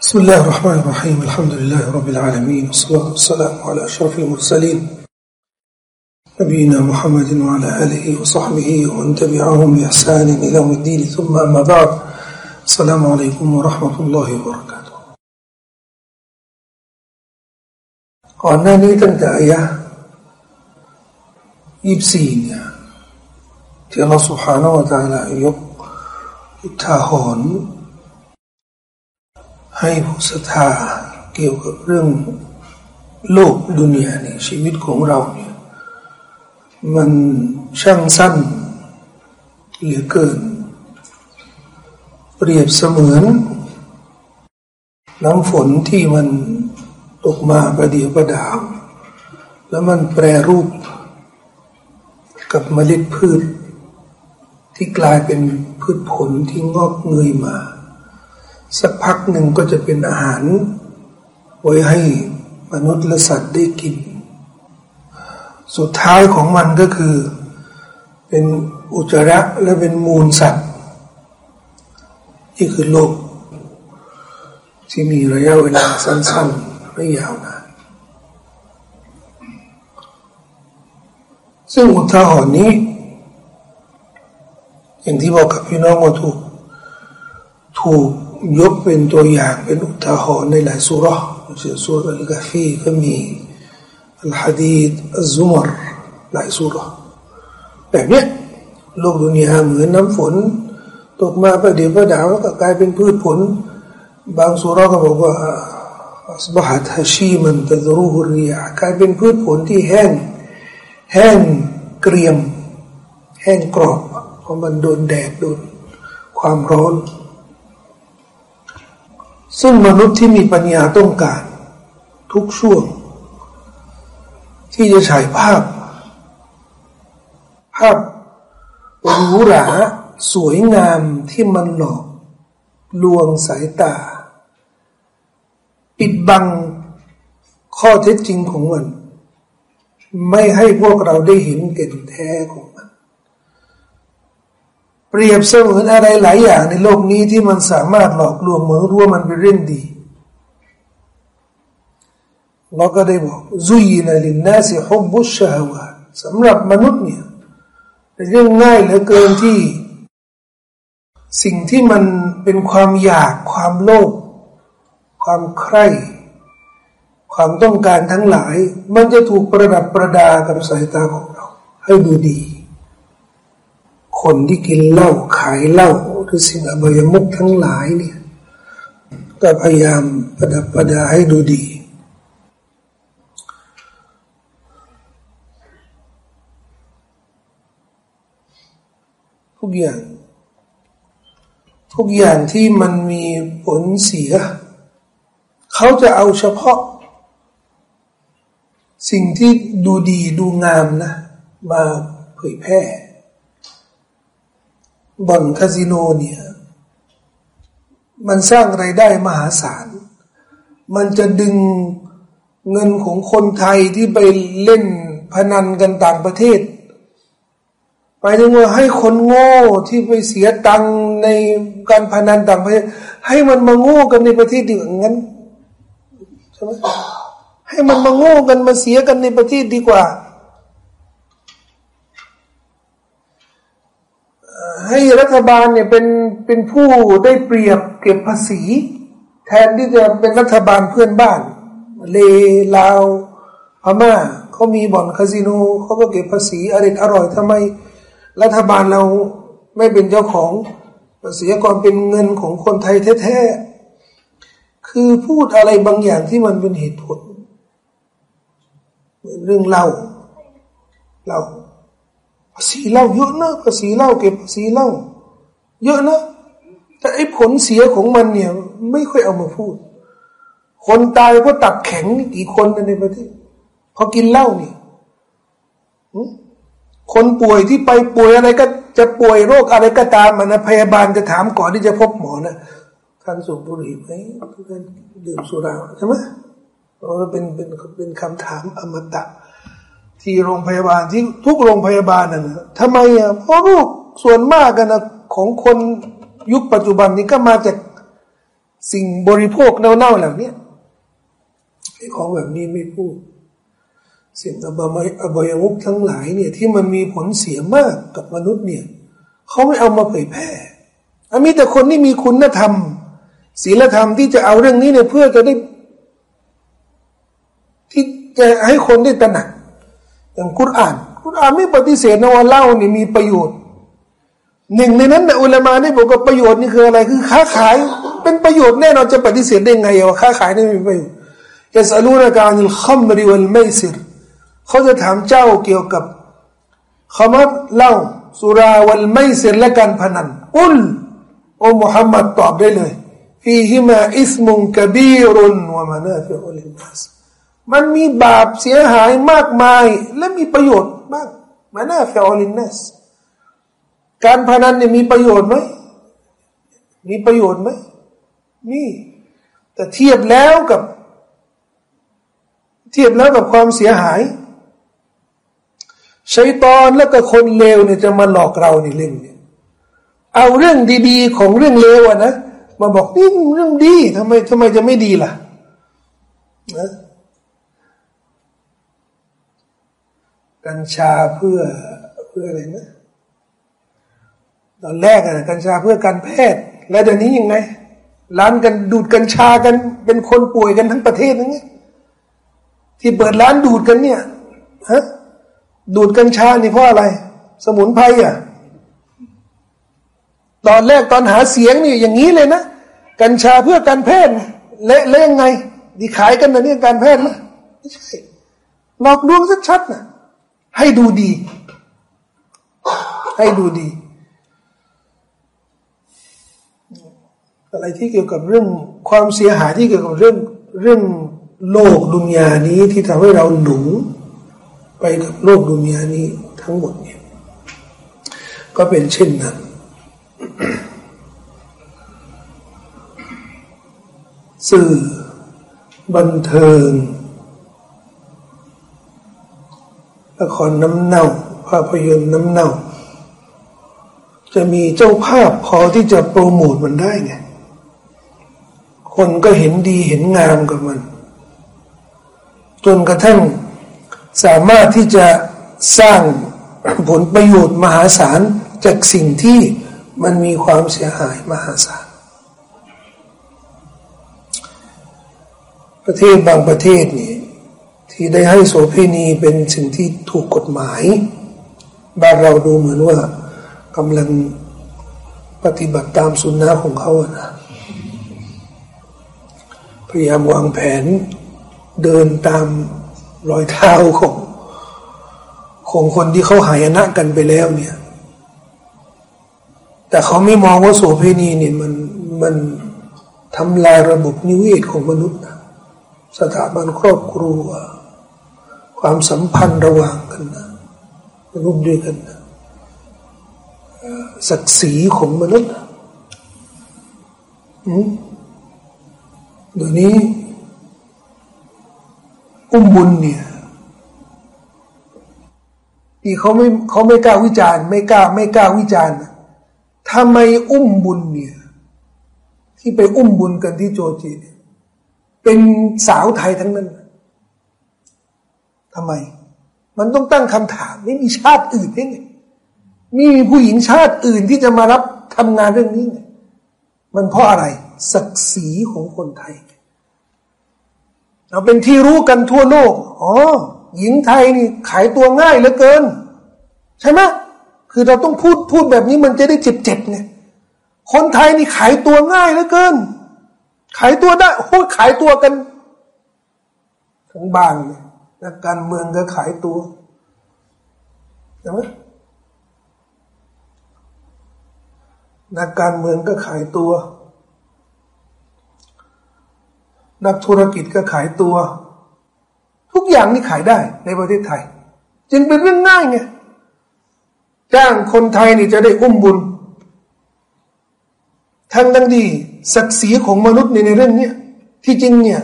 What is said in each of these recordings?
بسم الله الرحمن الرحيم الحمد لله رب العالمين والصلاة والسلام على أشرف المرسلين نبينا محمد وعلى آله وصحبه ومن تبعهم بإحسان إلى يوم الدين ثم أما بعد السلام عليكم ورحمة الله وبركاته ก่อนหน้านี้ตั้งแต่อายะยี่สิบสี่เนี่ยที่อัลลอฮฺ سبحانه และ تعالى ยกอุทาหรณ์ ให้ผู้ศรัทธาเกี่ยวกับเรื่องโลกดุนยาเนี่ยชีวิตของเราเนี่ยมันช่างสั้นเหลือเกิน เปรียบเสมือนน้ำฝนที่มันตกมาประเดี๋ยวประดาว แล้วมันแปรรูปกับเมล็ดพืช ที่กลายเป็นพืชผลที่งอกเงยมา สักพักหนึ่งก็จะเป็นอาหาร ไว้ให้มนุษย์และสัตว์ได้กิน สุดท้ายของมันก็คือ เป็นอุจจาระและเป็นมูลสัตว์นี่คือโลก ที่มีระยะเวลาสั้นๆไม่ยาวนานซึ่งอุทาหรณ์นี้ อย่างที่บอกกับพี่น้องว่าถูกถูก ยกเป็นตัวอย่างเป็นอุทาหรณ์ในหลายสุรเช่นสุรอัลกาฟีก็มีอัลฮะดีดอัลซุมรหลายสุรแบบเนี้ยโลกดุนยาเหมือนน้ำฝน ตกมาประเดี๋ยวประดาวก็กลายเป็นพืชผล บางสุรก็บอกว่าอัสบหัตฮะชีมันตะรูฮุริยกลายเป็นพืชผลที่แห้งแห้งเกรียม แห้งกรอบเพราะมันโดนแดดโดนความร้อน ซึ่งมนุษย์ที่มีปัญญาต้องการ ทุกช่วง ที่จะฉายภาพ ภาพหรูหราสวยงามที่มันหลอก ลวงสายตา ปิดบังข้อเท็จจริงของมัน ไม่ให้พวกเราได้เห็นเก่นแท้ของ เปรียบเสมือนอะไรหลายอย่างในโลกนี้ที่มันสามารถหลอกลวงเหมือนรู้ว่ามันเป็นเรื่องดีเราก็ได้บอกซุยนะลินนาสิฮุบบุชาวาสำหรับมนุษย์เนี่ยเป็นเรื่องง่ายเหลือเกินที่ สิ่งที่มันเป็นความอยากความโลภความใคร่ความต้องการทั้งหลาย มันจะถูกประดับประดากับสายตาของเรา ให้ดูดี คนที่กินเหล้าขายเหล้าหรือสิ่งอบายมุกทั้งหลายเนี่ยก็พยายามประดับประดาให้ดูดี ทุกอย่าง ทุกอย่างที่มันมีผลเสีย เขาจะเอาเฉพาะ สิ่งที่ดูดีดูงามนะ มาเผยแพร่ บ่อนคาสิโนเนี่ยมันสร้างไรายได้มหาศาล มันจะดึงเงินของคนไทยที่ไปเล่นพนันกันต่างประเทศหมายถึงว่าให้คนโง่ที่ไปเสียตังในการพนันต่างประเทศ ให้มันมาโง่กันในประเทศดีกว่างั้นใช่ไหมให้มันมาโง่กันมาเสียกันในประเทศดีกว่า ให้รัฐบาลเนี่ยเป็นเป็นผู้ได้เปรียบเก็บภาษี แทนที่จะเป็นรัฐบาลเพื่อนบ้าน เลลาวพม่าเขามีบ่อนคาสิโนเขาก็เก็บภาษีอร่อยอร่อยทำไม รัฐบาลเราไม่เป็นเจ้าของภาษีก่อนเป็นเงินของคนไทยแท้ๆคือพูดอะไรบางอย่างที่มันเป็นเหตุผลเรื่องเล่าเล่า ษีเล่าเยอะนะภาษีเล่าเก็บภาษีเล่าเยอะนะแต่ไอ้ผลเสียของมันเนี่ย ไม่ค่อยเอามาพูด คนตายเพราะตับแข็งกี่คนในประเทศพอกินเหล้าเนี่ยคนป่วยที่ไปป่วยอะไรก็จะป่วยโรคอะไรก็ตามมันนะพยาบาลจะถามก่อนที่จะพบหมอนะท่านสูบบุหรี่ไหมท่านดื่มสุราใช่ไหมเป็นเป็นเป็นคำถามอมตะ ที่โรงพยาบาลที่ทุกโรงพยาบาลนั่นนะทำไมอะเพราะลูกส่วนมากกันนะของคนยุคปัจจุบันนี้ก็มาจากสิ่งบริโภคเน่าๆเหล่านี้ไอ้ของแบบนี้ไม่พูดสิ่งอบายอบายมุกทั้งหลายเนี่ยที่มันมีผลเสียมากกับมนุษย์เนี่ยเขาไม่เอามาเผยแพร่อันมีแต่คนที่มีคุณธรรมศีลธรรมที่จะเอาเรื่องนี้เนี่ยเพื่อจะได้ที่จะให้คนได้ตระหนัก อย่างกุรอาน กุรอานไม่ปฏิเสธนะว่าเล่านี่มีประโยชน์ หนึ่งในนั้นนะอุลามาได้บอกว่าประโยชน์นี่คืออะไรคือค้าขายเป็นประโยชน์แน่นอนจะปฏิเสธได้ไงว่าค้าขายนี่มีประโยชน์จะสรุนการิลขัมริวัลไมซิรเขาจะถามเจ้าเกี่ยวกับคำว่าเล่าสุราวัลไมซิรและการพนันอุลโอ้มุฮัมมัดตอบได้เลยฟีฮิมาอิสมุงกบีรุนวะมานาฟิอุลินัส มันมีบาปเสียหายมากมาย และมีประโยชน์มากมานาฟิอุลินัสการพนันเนี่ยมีประโยชน์ไหมมีประโยชน์ไหมมีแต่เทียบแล้วกับ เทียบแล้วกับความเสียหายชัยตอนแล้วก็คนเลวเนี่ยจะมาหลอกเราในเรื่องเนี้เอาเรื่องดีๆ ของเรื่องเลวอะนะมาบอกนี่เรื่องดีทำไมทำไมจะไม่ดีล่ะนะ กัญชาเพื่อเพื่ออะไรนะตอนแรกอะกัญชาเพื่อการแพทย์ แล้วเดี๋ยวนี้ยังไงร้านกันดูดกัญชากันเป็นคนป่วยกันทั้งประเทศนั่นไงที่เปิดร้านดูดกันเนี่ยฮะดูดกัญชานี่เพราะอะไร สมุนไพรอะตอนแรกตอนหาเสียงนี่อย่างนี้เลยนะกัญชาเพื่อการแพทย์เละเละยังไง ดีขายกันนะเนี่ยการแพทย์นะไม่ใช่หลอกลวงชัดๆนะ ให้ดูดี ให้ดูดี อะไรที่เกี่ยวกับเรื่องความเสียหายที่เกี่ยวกับเรื่องเรื่องโลกดุนยานี้ที่ทำให้เราหลงไปกับโลกดุนยานี้ทั้งหมดเนี่ยก็เป็นเช่นนั้นสื่อบันเทิง ละครน้ำเน่า ภาพยนตร์น้ำเน่า จะมีเจ้าภาพพอที่จะโปรโมทมันได้ไง คนก็เห็นดีเห็นงามกับมัน จนกระทั่งสามารถที่จะสร้างผลประโยชน์มหาศาลจากสิ่งที่มันมีความเสียหายมหาศาล ประเทศบางประเทศนี่ ที่ได้ให้โสเภณีเป็นสิ่งที่ถูกกฎหมาย บ้านเราดูเหมือนว่ากำลังปฏิบัติตามสุนนะของเขาอะนะพยายามวางแผนเดินตามรอยเท้าของ ของคนที่เขาหายนะกันไปแล้วเนี่ย แต่เขาไม่มองว่าโสเภณีเนี่ยมันมันทำลายระบบนิเวศของมนุษย์นะสถาบันครอบครัว ความสัมพันธ์ระหว่างกันนะมนุษย์ด้วยกันนะศักดิ์ศรีของมนุษย์เดี๋ยวนี้ อุ้มบุญเนี่ยที่เขาไม่เขาไม่กล้าวิจารณ์ ไม่กล้า ไม่กล้าวิจารณ์ทำไมอุ้มบุญเนี่ย ที่ไปอุ้มบุญกันที่โจจีเป็นสาวไทยทั้งนั้น ทำไม มันต้องตั้งคำถามไม่มีชาติอื่นได้ไงมีผู้หญิงชาติอื่นที่จะมารับทำงานเรื่องนี้ไงมันเพราะอะไร ศักดิ์ศรีของคนไทย เราเป็นที่รู้กันทั่วโลก อ๋อ หญิงไทยนี่ขายตัวง่ายเหลือเกิน ใช่ไหมคือเราต้องพูดพูดแบบนี้มันจะได้เจ็บเจ็บไงคนไทยนี่ขายตัวง่ายเหลือเกิน ขายตัวได้โอ้ขายตัวกันทั้งบานเลย นักการเมืองก็ขายตัวใช่ไหมนักการเมืองก็ขายตัว นักธุรกิจก็ขายตัว ทุกอย่างนี่ขายได้ในประเทศไทย จึงเป็นเรื่องง่ายไงจ้างคนไทยนี่จะได้อุ้มบุญทั้งทั้งดีศักดิ์ศรีของมนุษย์ในในเรื่องเนี้ยที่จริงเนี่ย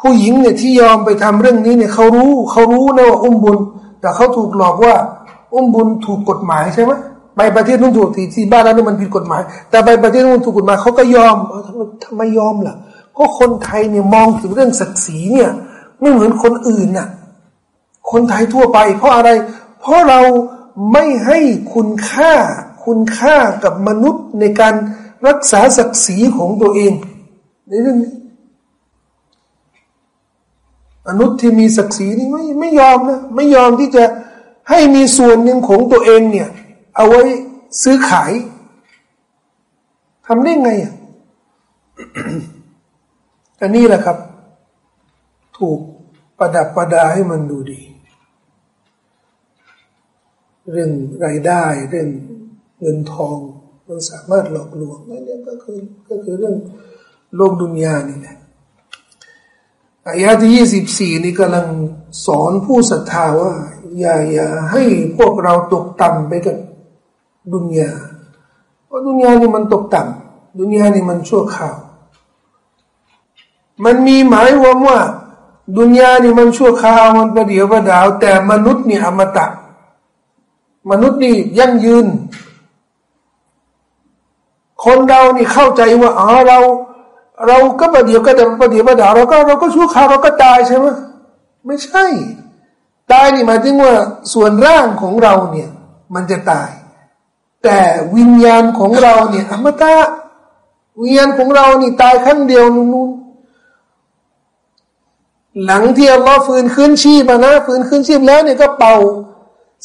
ผู้หญิงเนี่ยที่ยอมไปทำเรื่องนี้เนี่ยเขารู้เขารู้นะว่าอุ้มบุญ แต่เขาถูกหลอกว่า อุ้มบุญถูกกฎหมายใช่ไหมไปประเทศนู้นถูกที่ที่บ้านเรานี่มันผิดกฎหมาย แต่ไปประเทศนู้นถูกกฎหมายเขาก็ยอมทำไมทำไมยอมล่ะเพราะคนไทยเนี่ยมองถึงเรื่องศักดิ์ศรีเนี่ยไม่เหมือนคนอื่นน่ะ คนไทยทั่วไป เพราะอะไร เพราะเราไม่ให้คุณค่าคุณค่ากับมนุษย์ในการรักษาศักดิ์ศรีของตัวเองในเรื่องนี้ มนุษย์ที่มีศักดิ์ศรีนี่ไม่ไม่ยอมนะไม่ยอมที่จะให้มีส่วนหนึ่งของตัวเองเนี่ย เอาไว้ซื้อขายทำได้ไงอะอันนี้แหละครับ ถูกประดับประดาให้มันดูดี เรื่องรายได้เรื่องเงินทอง มันสามารถหลอกลวงนั่นก็คือก็คือเรื่องโลกดุนยานี่แหละ อายาที่ยี่สิบสี่นี่กำลังสอนผู้ศรัทธาว่า อย่าอย่าให้พวกเราตกต่ำไปกับดุนยาเพราะดุนยานี่มันตกต่ำดุนยานี่มันชั่วข่าว มันมีหมายรวามว่า ดุนยานี่มันชั่วคราวมันประเดี๋ยวประดาว แต่มนุษย์นี่อมตะ มนุษย์นี่ยั่งยืน คนเรานี่เข้าใจว่าอ๋อเรา เราก็ประเดี๋ยวก็แต่ประเดี๋ยวประดาวเราก็เราก็ชั่วคราวเราก็ตายใช่ไหมไม่ใช่ ตายนี่หมายถึงว่าส่วนร่างของเราเนี่ยมันจะตาย แต่วิญญาณของเราเนี่ยอมตะวิญญาณของเรานี่ตายครั้งเดียวนู่นหลังที่อัลลอฮ์ฟื้นคืนชีพนะฟื้นคืนชีพแล้วเนี่ยก็เป่า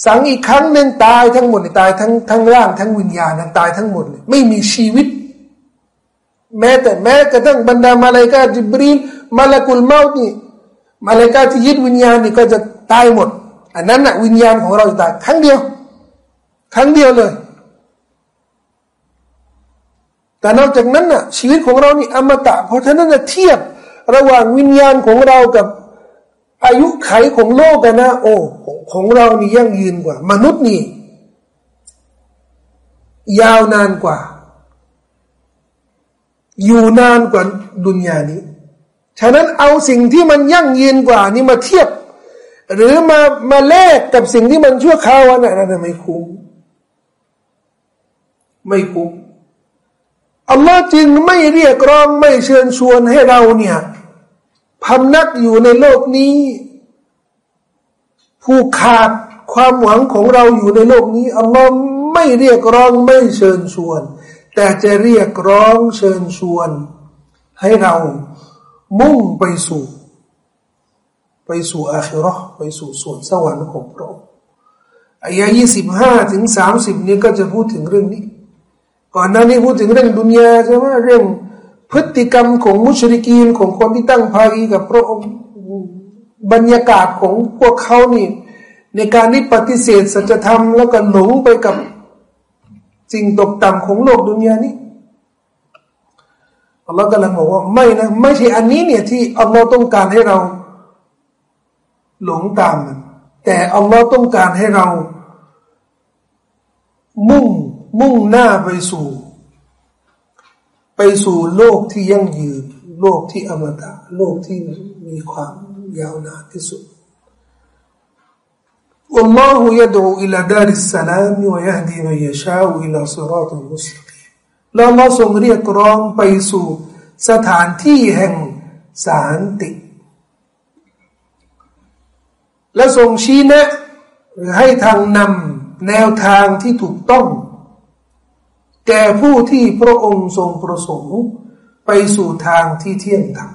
สังอีกครั้งหนึ่งตายทั้งหมดตายทั้งทั้งร่างทั้งวิญญาณตายทั้งหมดเลยไม่มีชีวิต แม้แต่แม้กระทั่งบรรดามาเลกาจิบรีลมาลากุลเมาต์นี่มาเลกาที่ยึดวิญญาณนี่ก็จะตายหมด อันนั้นนะวิญญาณของเราจะตายครั้งเดียว ครั้งเดียวเลย แต่นอกจากนั้นน่ะ ชีวิตของเรานี่อมตะ เพราะฉะนั้นนะเทียบระหว่างวิญญาณของเรากับอายุไขของโลกกันนะ โอ้ของเรานี่ยั่งยืนกว่า มนุษย์นี่ยาวนานกว่า อยู่นานกว่าดุนยานี้ ฉะนั้นเอาสิ่งที่มันยั่งยืนกว่านี้มาเทียบ หรือมามาแลกกับสิ่งที่มันชั่วคราวนั่นนั่นไม่คุ้มไม่คุ้มอัลลอฮ์จึงไม่เรียกร้องไม่เชิญชวนให้เราเนี่ยพำนักอยู่ในโลกนี้ ผู้ขาดความหวังของเราอยู่ในโลกนี้อัลลอฮ์ไม่เรียกร้องไม่เชิญชวน แต่จะเรียกร้องเชิญชวน ให้เรามุ่งไปสู่ ไปสู่อาคิรอไปสู่ส่วนสวรรค์ของพระองค์อายะยี่สิบห้าถึงสามสิบนี้ก็จะพูดถึงเรื่องนี้ ก่อนหน้านี้พูดถึงเรื่องดุนยาใช่ไหมเรื่องพฤติกรรมของมุชริกีนของคนที่ตั้งภาคีกับพระองค์บรรยากาศของพวกเขานี่ในการที่ปฏิเสธสัจธรรมแล้วก็หลงไปกับ สิ่งตกต่ำของโลกดุนยานี้อัลลอฮ์กำลังบอกว่าไม่นะไม่ใช่อันนี้เนี่ยที่อัลลอฮ์ต้องการให้เราหลงตามมันแต่อัลลอฮ์ต้องการให้เรา มุ่งมุ่งหน้าไปสู่ ไปสู่โลกที่ยั่งยืน โลกที่อมตะ โลกที่มีความยาวนานที่สุด والله يدعو إلى دار السلام ويهدي من يشاء إلى صراط مستقيم แล้วเราทรงเรียกร้องไปสู่สถานที่แห่งสารติ และทรงชี้แนะหรือให้ทางนำแนวทางที่ถูกต้อง แก่ผู้ที่พระองค์ทรงประสงค์ไปสู่ทางที่เที่ยงธรรม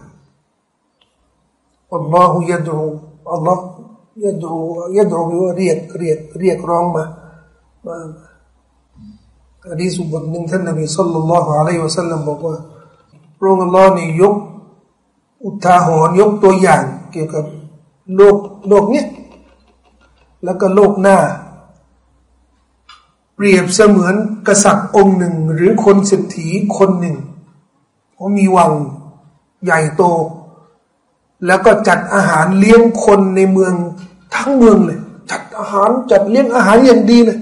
อัลลอฮฺยะดูอัลลอฮฺ ยดูยดูว่าเรียกเรียกเรียกร้องมามาอะดีสุบทหนึ่งท่านนบีสัลลัลลอฮุอะลัยฮิวะสัลลัมบอกว่าพระองค์อัลลอฮ์นี่ยกอุทาหรณ์ยกตัวอย่างเกี่ยวกับโลกโลกเนี้ยแล้วก็โลกหน้า เปรียบเสมือนกษัตริย์องค์หนึ่ง หรือคนเศรษฐีคนหนึ่งเขามีวังใหญ่โต แล้วก็จัดอาหารเลี้ยงคนในเมืองทั้งเมืองเลย จัดอาหารจัดเลี้ยงอาหารอย่างดีเลย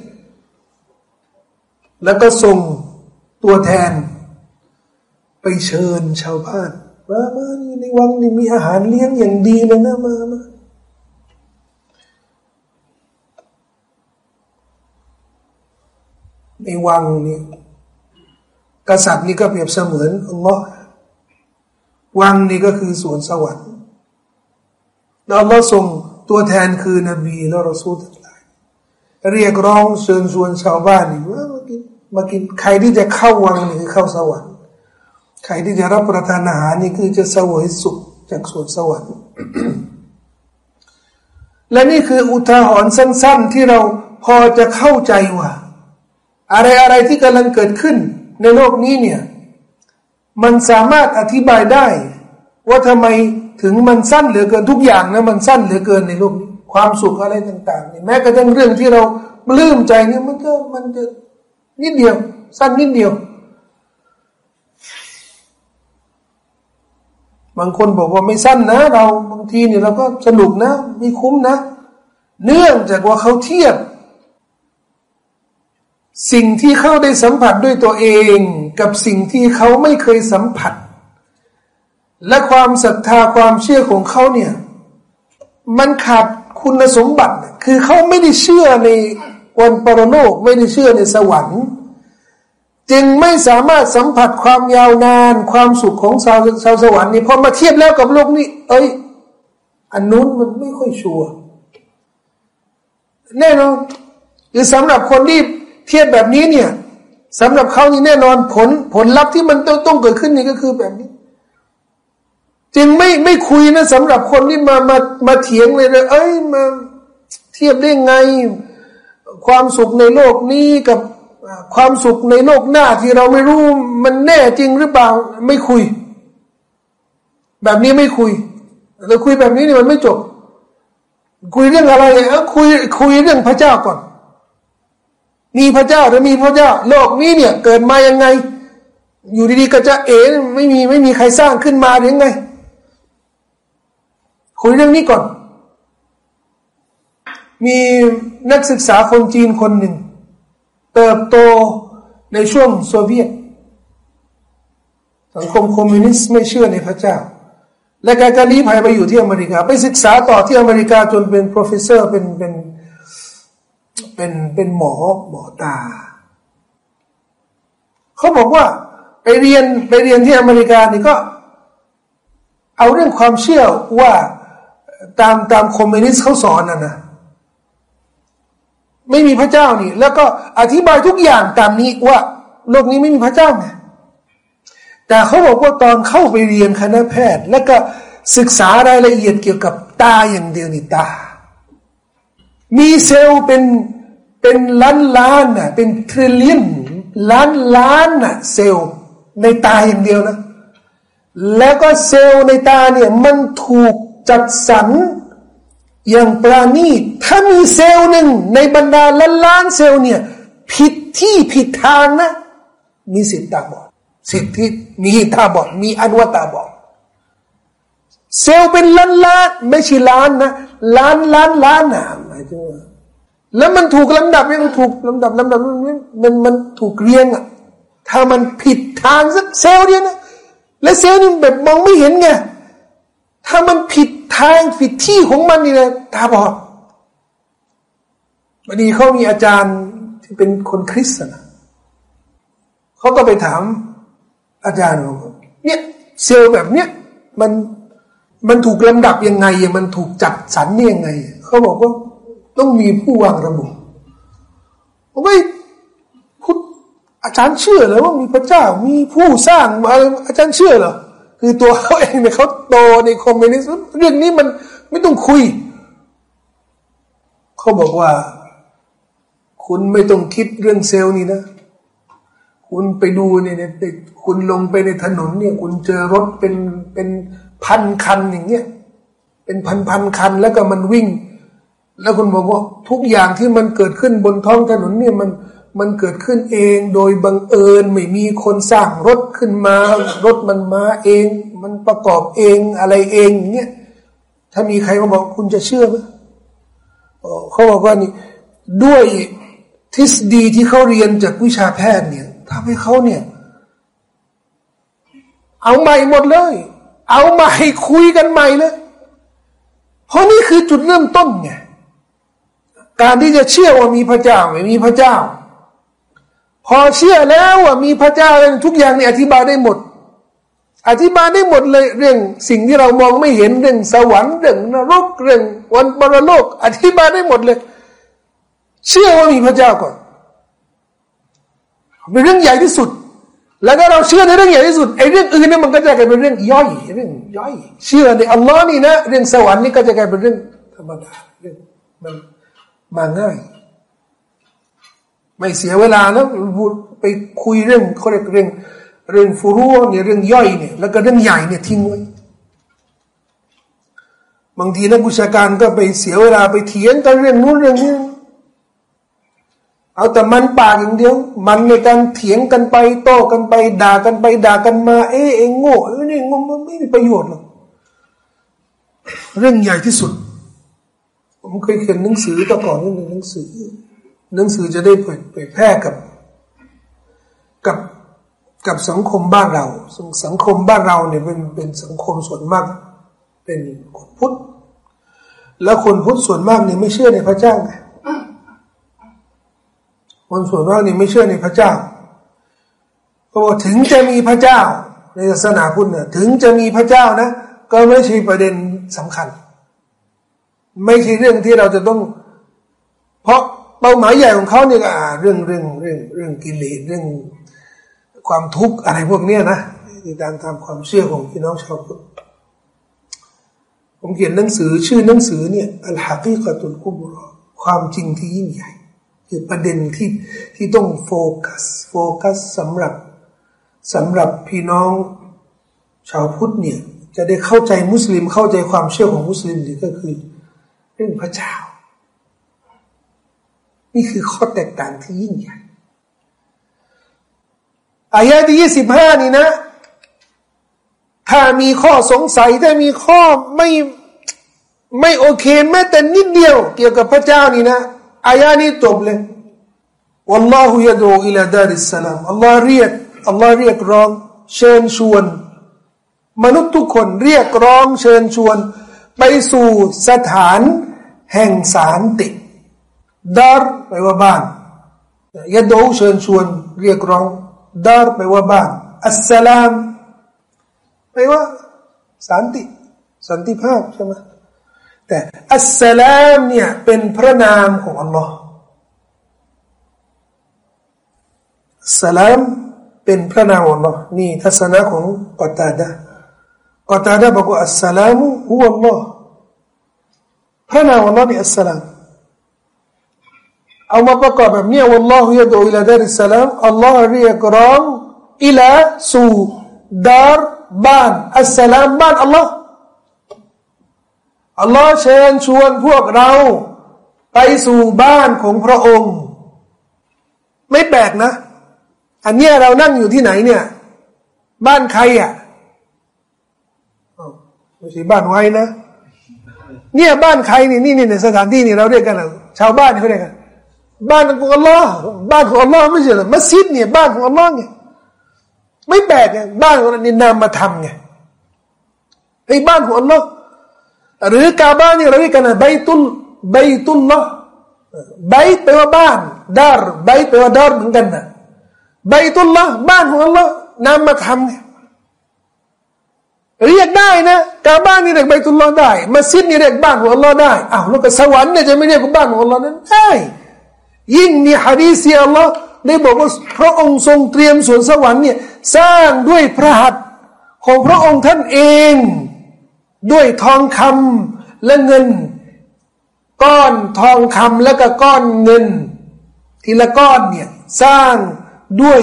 แล้วก็ส่งตัวแทน ไปเชิญชาวบ้านมามาในวังนี่มีอาหารเลี้ยงอย่างดีเลยนะมามาในวังนี่กษัตริย์นี่ก็เปรียบเสมือนอัลลอฮ์วังนี่ก็คือสวนสวรรค์ แล้วอัลลอฮ์ส่งตัวแทนคือนบีและรอซูลทั้งหลายเรียกร้องเชิญชวนชาวบ้านนี่ว่ามากินมากินใครที่จะเข้าวังนี่คือเข้าสวรรค์ใครที่จะรับประทานอาหารนี่คือจะสวยสุขจากสวนสวรรค์และนี่คืออุทาหรณ์สั้น ๆ ที่เราพอจะเข้าใจว่า อะไรอะไรที่กำลังเกิดขึ้นในโลกนี้เนี่ย มันสามารถอธิบายได้ ว่าทำไมถึงมันสั้นเหลือเกินทุกอย่างนะมันสั้นเหลือเกินในโลกนี้ความสุขอะไรต่างๆนี่แม้กระทั่งเรื่องที่เราปลื้มใจเนี่ยมันก็มันจะนิดเดียว สั้นนิดเดียว บางคนบอกว่าไม่สั้นนะ เราบางทีเนี่ยเราก็สนุกนะ มีคุ้มนะ เนื่องจากว่าเขาเทียบ สิ่งที่เขาได้สัมผัสด้วยตัวเอง กับสิ่งที่เขาไม่เคยสัมผัส และความศรัทธาความเชื่อของเขาเนี่ย มันขาดคุณสมบัติ คือเขาไม่ได้เชื่อในวันปรโลกไม่ได้เชื่อในสวรรค์ จึงไม่สามารถสัมผัสความยาวนาน ความสุขของชาวชาวสวรรค์นี่พอมาเทียบแล้วกับโลกนี้ เอ้ย อันนู้นมันไม่ค่อยชัวร์แน่นอนคือสำหรับคนที่เทียบแบบนี้เนี่ยสำหรับเขานี่แน่นอนผลผลลัพธ์ที่มันต้องต้องเกิดขึ้นนี่ก็คือแบบนี้ จึงไม่ไม่คุยนะสำหรับคนที่มามามาเถียงเลยเลยเอ้ยมาเทียบได้ไง ความสุขในโลกนี้กับความสุขในโลกหน้าที่เราไม่รู้มันแน่จริงหรือเปล่าไม่คุย แบบนี้ไม่คุยเราคุยแบบนี้นี่มันไม่จบ คุยเรื่องอะไรเออคุยคุยเรื่องพระเจ้าก่อน มีพระเจ้าหรือมีพระเจ้า โลกนี้เนี่ย เกิดมายังไง อยู่ดีๆก็จะเอ๋ไม่มีไม่มีใครสร้างขึ้นมาหรือไง คุยเรื่องนี้ก่อน มีนักศึกษาคนจีนคนหนึ่ง เติบโตในช่วงโซเวียต สังคมคอมมิวนิสต์ไม่เชื่อในพระเจ้า และการการลี้ภัยไปอยู่ที่อเมริกา ไปศึกษาต่อที่อเมริกาจนเป็น professor เป็นเป็นเป็นเป็นหมอหมอตา เขาบอกว่าไปเรียนไปเรียนที่อเมริกานี่ก็ เอาเรื่องความเชื่อว่า ตามตามคอมมิวนิสต์เขาสอนน่ะนะไม่มีพระเจ้านี่ แล้วก็อธิบายทุกอย่างตามนี้ว่า โลกนี้ไม่มีพระเจ้าไงแต่เขาบอกว่าตอนเข้าไปเรียนคณะแพทย์ แล้วก็ศึกษารายละเอียดเกี่ยวกับตาอย่างเดียวนี่ตา มีเซลล์เป็นเป็นล้านล้านน่ะเป็น trillion ล้านล้านน่ะเซลล์ในตาอย่างเดียวนะ แล้วก็เซลล์ในตาเนี่ยมันถูก จัดสรรอย่างประณีตถ้ามีเซลล์หนึ่งในบรรดาล้านล้านเซลล์เนี่ย ผิดที่ผิดทางนะ มีสิทธิ์ตาบอดสิทธิ์ที่มีตาบอดมีอันว่าตาบอดเซลล์เป็นล้านล้านไม่ใช่ล้านนะล้านล้านล้านนะหมายถึงว่าแล้วมันถูกลำดับยังถูกลำดับลำดับมันมันมันถูกเรียงอะถ้ามันผิดทางสักเซลล์เดียวนะและเซลล์นี่แบบมองไม่เห็นไงถ้ามันผิด ทางผิดที่ของมันนี่นะตาบอดวันนี้เขามีอาจารย์ที่เป็นคนคริสต์นะเขาก็ไปถามอาจารย์ว่าเนี่ยเซลล์แบบเนี้ยมันมันถูกลำดับยังไง มันถูกจัดสรรยังไง เขาบอกว่าต้องมีผู้วางระบบผมไม่พุทธอาจารย์เชื่อเลยว่ามีพระเจ้ามีผู้สร้างอะไรอาจารย์เชื่อเหรอ คือตัวเขาเองเนี่ยเขาโตในคอมมิวนิสต์เรื่องนี้มันไม่ต้องคุย เขาบอกว่า คุณไม่ต้องคิดเรื่องเซลล์นี่นะ คุณไปดูเนี่ยคุณลงไปในถนนเนี่ย คุณเจอรถเป็นเป็นพันคันอย่างเงี้ยเป็นพันพันคันแล้วก็มันวิ่ง แล้วคุณบอกว่าทุกอย่างที่มันเกิดขึ้นบนท้องถนนเนี่ยมัน มันเกิดขึ้นเองโดยบังเอิญไม่มีคนสร้างรถขึ้นมา รถมันมาเอง มันประกอบเองอะไรเองเนี่ยถ้ามีใครมาบอกคุณจะเชื่อไหมเขาบอกว่านี่ด้วยทฤษฎีที่เขาเรียนจากวิชาแพทย์เนี่ยทำให้เขาเนี่ย เอาใหม่หมดเลย เอาใหม่คุยกันใหม่เลยเพราะนี่คือจุดเริ่มต้นไงการที่จะเชื่อว่ามีพระเจ้าไม่มีพระเจ้า พอเชื่อแล้วว่ามีพระเจ้าทุกอย่างเนี่ยอธิบายได้หมด อธิบายได้หมดเลยเรื่องสิ่งที่เรามองไม่เห็นเรื่องสวรรค์เรื่องนรกเรื่องวันปรโลก อธิบายได้หมดเลย เชื่อว่ามีพระเจ้าก่อนเป็นเรื่องใหญ่ที่สุด แล้วก็เราเชื่อในเรื่องใหญ่ที่สุดไอ้เรื่องอื่นนี่มันก็จะกลายเป็นเรื่องย่อยเรื่องย่อย เชื่อในอัลลอฮ์นี่นะเรื่องสวรรค์นี่ก็จะกลายเป็นเรื่องธรรมดาเรื่องมันมาง่าย ไม่เสียเวลานะไปคุยเรื่องเขาเรียกเรื่องเรื่องฟูรุเนี่ยเรื่องย่อยเนี่ยแล้วก็เรื่องใหญ่เนี่ยทิ้งไว้บางทีนักวิชาการก็ไปเสียเวลาไปเถียงกันเรื่องนู้นเรื่องนี้เอาแต่มันปากอย่างเดียว มันในการเถียงกันไปโต้กันไป ด่ากันไปด่ากันมา เอ๊ะเองโง่เอ้นี่งงมันไม่มีประโยชน์หรอกเรื่องใหญ่ที่สุด ผมเคยเขียนหนังสือต่อก่อนนี่หนังสือ หนังสือจะได้เผยแพร่กับ กับกับสังคมบ้านเรา สังคมบ้านเราเนี่ยเป็นเป็นสังคมส่วนมาก เป็นคนพุทธแล้วคนพุทธส่วนมากเนี่ยไม่เชื่อในพระเจ้าไงคนส่วนมากนี่ไม่เชื่อในพระเจ้าเพราะถึงจะมีพระเจ้า ในศาสนาพุทธเนี่ยถึงจะมีพระเจ้านะ ก็ไม่ใช่ประเด็นสำคัญ ไม่ใช่เรื่องที่เราจะต้อง เป้าหมายใหญ่ของเขาเนี่ยเรื่องเรื่องเรื่องเรื่องกิเลสเรื่องความทุกข์อะไรพวกเนี้ยนะในการตามความเชื่อของพี่น้องชาวพุทธผมเขียนหนังสือชื่อหนังสือเนี่ยอัลฮะกีกะตุลกุบรอความจริงที่ยิ่งใหญ่ คือประเด็นที่ที่ต้องโฟกัสโฟกัสสำหรับสำหรับพี่น้องชาวพุทธเนี่ยจะได้เข้าใจมุสลิมเข้าใจความเชื่อของมุสลิมนี่ก็คือ เรื่องพระเจ้า นี่คือข้อแตกต่างที่ยิ่งใหญ่อายะที่ยี่สิบห้านี่นะ ถ้ามีข้อสงสัยถ้ามีข้อไม่ไม่โอเคแม้แต่นิดเดียว เกี่ยวกับพระเจ้านี่นะอายานี้จบเลย والله يدعو إلى دار السلام อัลลอฮ์เรียกอัลลอฮ์เรียกร้องเชิญชวน มนุษย์ทุกคนเรียกร้องเชิญชวน ไปสู่สถานแห่งสารติ ดาร์ไปว่าบ้านยะดูเชิญชวนเรียกร้องดาร์ไปว่าบ้านอัสสลามไปว่าสันติ สันติภาพใช่ไหมแต่อัสสลามเนี่ยเป็นพระนามของอัลลอฮ์สลามเป็นพระนามของอัลลอฮ์นี่ทัศนะของกอตาดะกอตาดะบอกว่าอัสสลามุฮุอัลลอฮ์พระนามของอัลลอฮ์นี่อัสสลาม เอามาประกอบแบบนี้วัลลอฮฺยะดูอิลาดาริสลามอัลลอฮ์เรียกร้องอิลาสู่ดาร์บ้านอัสสลามบ้านอัลลอฮ์อัลลอฮ์เชิญชวนพวกเรา ไปสู่บ้านของพระองค์ ไม่แปลกนะ อันเนี้ยเรานั่งอยู่ที่ไหนเนี่ย บ้านใครอะไม่ใช่บ้านไว้นะ เนี่ยบ้านใครนี่นี่นี่ในสถานที่นี่เราเรียกกันชาวบ้านเขาเรียกกัน บ้านของอัลลอฮ์บ้านของอัลลอฮ์ไม่ใช่หรอมัสยิดเนี่ยบ้านของอัลลอฮ์ไงไม่แปลกไงบ้านของเรานี่นามมาทำไงไอ้บ้านของอัลลอฮ์หรือกาบ้านนี่เราเรียกกันนะใบตุลใบตุลละใบแปลว่าบ้านดาร์ใบแปลว่าดาร์เหมือนกันนะใบตุลละบ้านของอัลลอฮ์นำมาทำเนี่ยเรียกได้นะกาบ้านนี่เรียกใบตุลละได้มัสยิดนี่เรียกบ้านของอัลลอฮ์ได้อ้าวแล้วก็สวรรค์เนี่ยจะไม่เรียกบ้านของอัลลอฮ์นั้นได้ ยิ่งมีฮะดีษที่อัลลอฮ์ได้บอกว่าพระองค์ทรงเตรียมสวนสวรรค์เนี่ยสร้างด้วยพระหัตถ์ของพระองค์ท่านเอง ด้วยทองคำและเงิน ก้อนทองคำแล้วก็ก้อนเงิน ทีละก้อนเนี่ยสร้างด้วย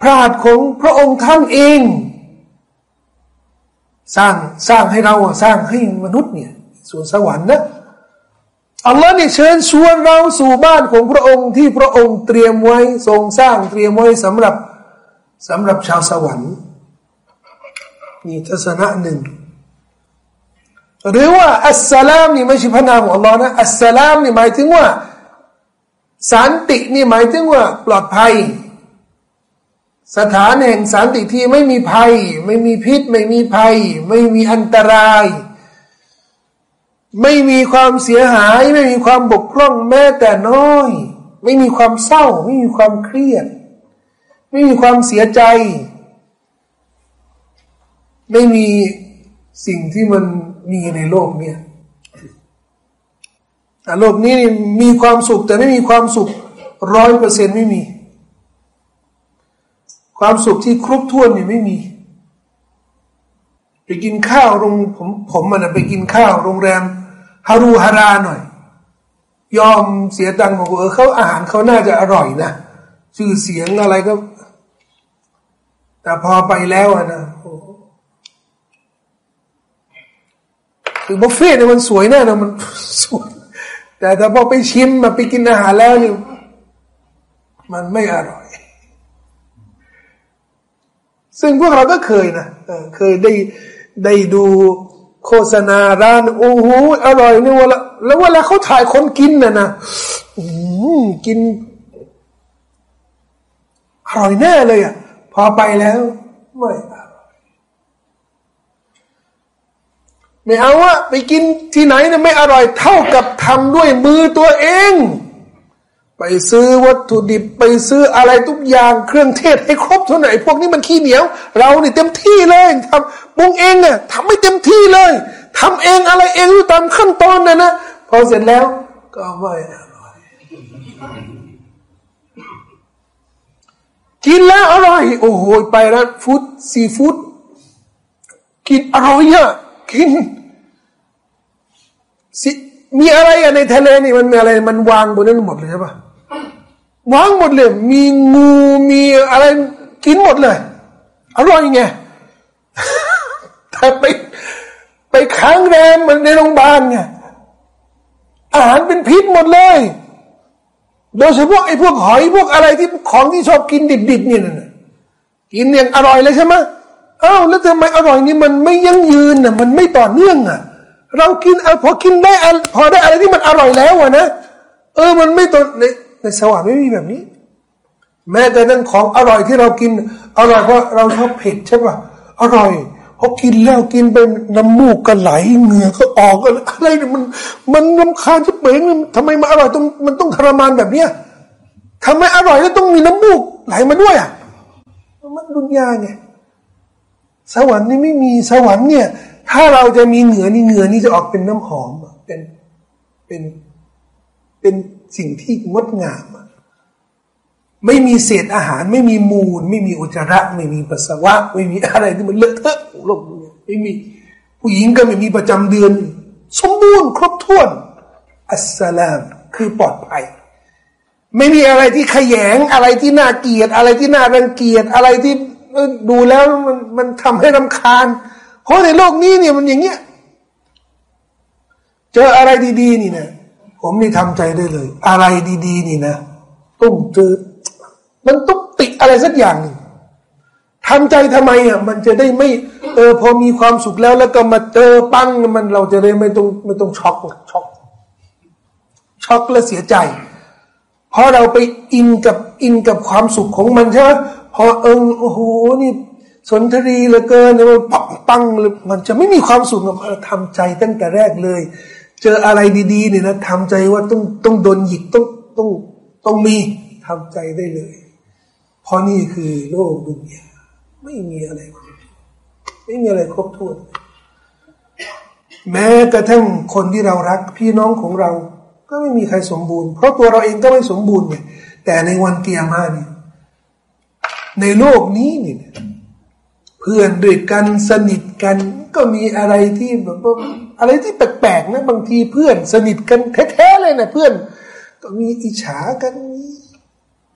พระหัตถ์ของพระองค์ท่านเอง สร้างสร้างให้เราสร้างให้มนุษย์เนี่ยสวนสวรรค์นะ อัลลอฮ์เนี่ยเชิญชวนเราสู่บ้านของพระองค์ที่พระองค์เตรียมไว้ทรงสร้างเตรียมไว้สำหรับสำหรับชาวสวรรค์นี่ทัศนะหนึ่งหรือว่าอัสสลามนี่ไม่ใช่พระนามของอัลลอฮ์นะอัสสลามนี่หมายถึงว่าสันตินี่หมายถึงว่าปลอดภัย สถานแห่งสันติที่ไม่มีภัย ไม่มีพิษ ไม่มีภัย ไม่มีอันตราย ไม่มีความเสียหาย ไม่มีความบกพร่องแม้แต่น้อย ไม่มีความเศร้า ไม่มีความเครียด ไม่มีความเสียใจ ไม่มีสิ่งที่มันมีในโลกเนี่ยโลกนี้มีความสุขแต่ไม่มีความสุขร้อยเปอร์เซ็นไม่มี ความสุขที่ครบถ้วนเนี่ยไม่มี ไปกินข้าวโรงผมผมมันไปกินข้าวโรงแรม ฮารูฮาราหน่อย ยอมเสียตังค์บอกว่าเออเขาอาหารเขาน่าจะอร่อยนะชื่อเสียงอะไรก็ แต่พอไปแล้วนะคือบุฟเฟ่เนี่ยมันสวยแน่นะมันสวยแต่ถ้าพอไปชิมมาไปกินอาหารแล้วเนี่ยมันไม่อร่อย ซึ่งพวกเราก็เคยนะเคยได้ได้ดู โฆษณาร้านโอ้โหอร่อยนี่วละแล้วเวลาเขาถ่ายคนกินน่ะนะกิน อร่อยแน่เลยอะ พอไปแล้วไม่ไม่เอาอะไปกินที่ไหนนะไม่อร่อยเท่ากับทำด้วยมือตัวเอง ไปซื้อวัตถุดิบไปซื้ออะไรทุกอย่างเครื่องเทศให้ครบเท่าไหร่พวกนี้มันขี้เหนียว เราเนี่เต็มที่เลยทำปรุงเองเนี่ยทำไม่เต็มที่เลยทำเองอะไรเองตามขั้นตอนนะนะพอเสร็จแล้ว ก็ไม่อร่อยกินแล้วอร่อย โอ้โหไปร้านฟู้ดซีฟู้ดกินอร่อยอะกินมีอะไรอะในทะเลนี่มันมีอะไรมันวางบนนั้นหมดเลยใช่ปะ วางหมดเลย มีงูมีอะไรกินหมดเลย อร่อยไงแต่ไปไปค้างแรมมันในโรงพยาบาลไงอาหารเป็นพิษหมดเลย โดยเฉพาะไอ้พวกหอยพวกอะไรที่ของที่ชอบกินดิบๆเนี่ยนะกินอย่างอร่อยเลยใช่ไหมอ้าวแล้วทำไมอร่อยนี่มันไม่ยั่งยืนอะมันไม่ต่อเนื่องอะ เรากินพอกินได้พอได้อะไรที่มันอร่อยแล้วอะนะเออมันไม่ต่อ ในสวรรค์ไม่มีแบบนี้ แม้แต่นั้นของอร่อยที่เรากิน อร่อยเพราะเราชอบเผ็ดใช่ป่ะอร่อยพอกินแล้วกินเป็นน้ำมูกก็ไหลเหงื่อก็ออกอะไรมัน มันน้ำคาญจะเป่งทำไมมาอร่อยต้องมันต้องทรมานแบบเนี้ยทำไมอร่อยแล้วต้องมีน้ำมูกไหลมาด้วยอะมันดุนยาไงสวรรค์นี่ไม่มีสวรรค์เนี่ย ถ้าเราจะมีเหงื่อนี่เหงื่อนี่จะออกเป็นน้ำหอมเป็นเป็นเป็น สิ่งที่งดงาม ไม่มีเศษอาหาร ไม่มีมูล ไม่มีอุจจาระ ไม่มีปัสสาวะ ไม่มีอะไรที่มันเลอะเทอะโลกนี้ไม่มีผู้หญิงก็ไม่มีประจำเดือน สมบูรณ์ครบถ้วน อัสสลามคือปลอดภัย ไม่มีอะไรที่ขยงอะไรที่น่าเกลียด อะไรที่น่ารังเกียจอะไรที่ดูแล้วมันมันทำให้รำคาญ เพราะในโลกนี้เนี่ยมันอย่างเงี้ย เจออะไรดี ๆ นี่นะ ผมนี่ทำใจได้เลย อะไรดีๆ นี่นะต้องเจอมันต้องติดอะไรสักอย่างหนึ่งทำใจทำไมอะมันจะได้ไม่เออพอมีความสุขแล้วแล้วก็มาเจอปั้งมันเราจะได้ไม่ต้องไม่ต้องช็อกช็อกช็อกและเสียใจ เพราะเราไปอินกับอินกับความสุขของมันใช่ไหมพอเอิงโอ้โหนี่สนทรีเหลือเกินมันปังปังมันจะไม่มีความสุขเราทำใจตั้งแต่แรกเลย เจออะไรดีๆเนี่ยนะทำใจว่าต้องต้องโดนหยิกต้องต้องต้องมีทำใจได้เลย เพราะนี่คือโลกดุนยาไม่มีอะไรไม่มีอะไรครบถ้วน แม้กระทั่งคนที่เรารักพี่น้องของเรา ก็ไม่มีใครสมบูรณ์ เพราะตัวเราเองก็ไม่สมบูรณ์ไงแต่ในวันเกียร์มาเนี่ยในโลกนี้เนี่เพื่อนด้วยกันสนิทกันก็มีอะไรที่แบบว่าอะไรที่แปลกๆนะบางทีเพื่อนสนิทกันแท้ๆเลยนะเพื่อน ก็มีอิจฉากันมี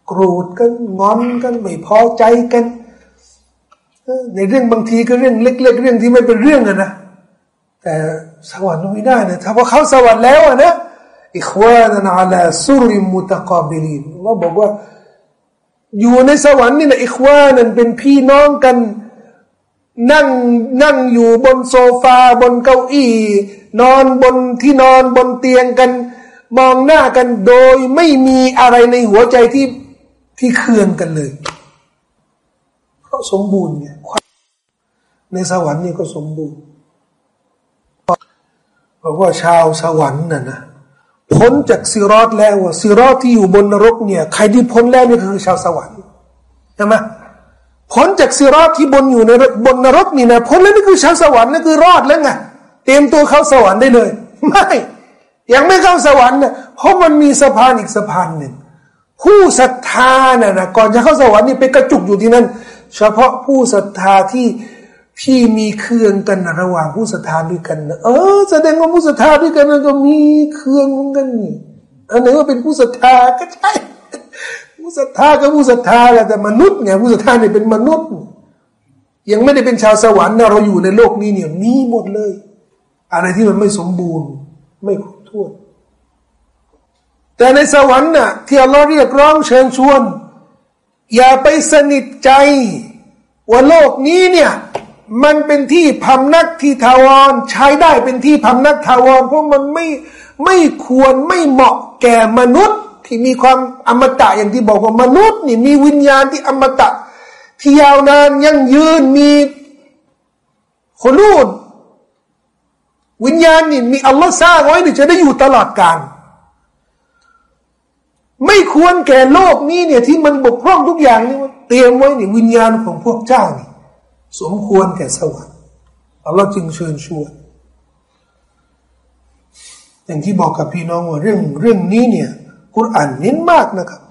โกรธกันงอนกันไม่พอใจกันในเรื่องบางทีก็เรื่องเล็ก ๆ เรื่องที่ไม่เป็นเรื่องอะนะแต่สวรรค์ไม่ได้นะถ้าพอเขาสวรรค์แล้วอะนะอิควานันอาลาซุริมุตะกอบิลีนเราบอกว่า อยู่ในสวรรค์นี่นะอิควานันเป็นพี่น้องกัน นั่งนั่งอยู่บนโซฟาบนเก้าอี้ นอนบนที่นอนบนเตียงกัน มองหน้ากันโดยไม่มีอะไรในหัวใจที่ที่เคืองกันเลย เพราะสมบูรณ์ไงในสวรรค์นี่ก็สมบูรณ์บอกว่าชาวสวรรค์น่ะนะพ้นจากสิรอดแล้วสิรอดที่อยู่บนนรกเนี่ย ใครที่พ้นแล้วนี่คือชาวสวรรค์ใช่ไหม พ้นจากสิรอดที่บนอยู่ในบนนรกนี่นะพ้นแล้วนี่คือชาวสวรรค์นี่คือรอดแล้วไงเตรียมตัวเข้าสวรรค์ได้เลย ไม่ยังไม่เข้าสวรรค์เนี่ยเพราะมันมีสะพานอีกสะพานหนึ่งผู้ศรัทธาน่ะนะก่อนจะเข้าสวรรค์นี่ไปกระจุกอยู่ที่นั่นเฉพาะผู้ศรัทธาที่ที่มีเครื่องกันระหว่างผู้ศรัทธาด้วยกันเออ แสดงว่าผู้ศรัทธาด้วยกันมันก็มีเครื่องกันนี่อันนี้ว่าเป็นผู้ศรัทธาก็ใช่ ผู้ศรัทธาก็ผู้ศรัทธาแหละแต่มนุษย์ไงผู้ศรัทธาเนี่ยเป็นมนุษย์ ยังไม่ได้เป็นชาวสวรรค์นะเราอยู่ในโลกนี้เนี่ยมีหมดเลย อะไรที่มันไม่สมบูรณ์ ไม่ครบถ้วนแต่ในสวรรค์น่ะที่อัลลอฮ์เรียกร้องเชิญชวน อย่าไปสนิทใจ ว่าโลกนี้เนี่ยมันเป็นที่พำนักที่ทาวร ใช้ได้เป็นที่พำนักทาวร เพราะมันไม่ไม่ควรไม่เหมาะแก่มนุษย์ ที่มีความอมตะอย่างที่บอกว่ามนุษย์นี่มีวิญญาณที่อมตะ ที่ยาวนานยั่งยืนมีคนรูดวิญญาณนี่มีอัลลอฮ์สร้างไว้ที่จะได้อยู่ตลอดกาลไม่ควรแก่โลกนี้เนี่ยที่มันบกพร่องทุกอย่างนี่เตรียมไว้นี่วิญญาณของพวกเจ้านี่สมควรแก่สวรรค์อัลลอฮ์จึงเชิญชวนอย่างที่บอกกับพี่น้องว่าเรื่องเรื่องนี้เนี่ย กุรอานเน้นมากนะครับ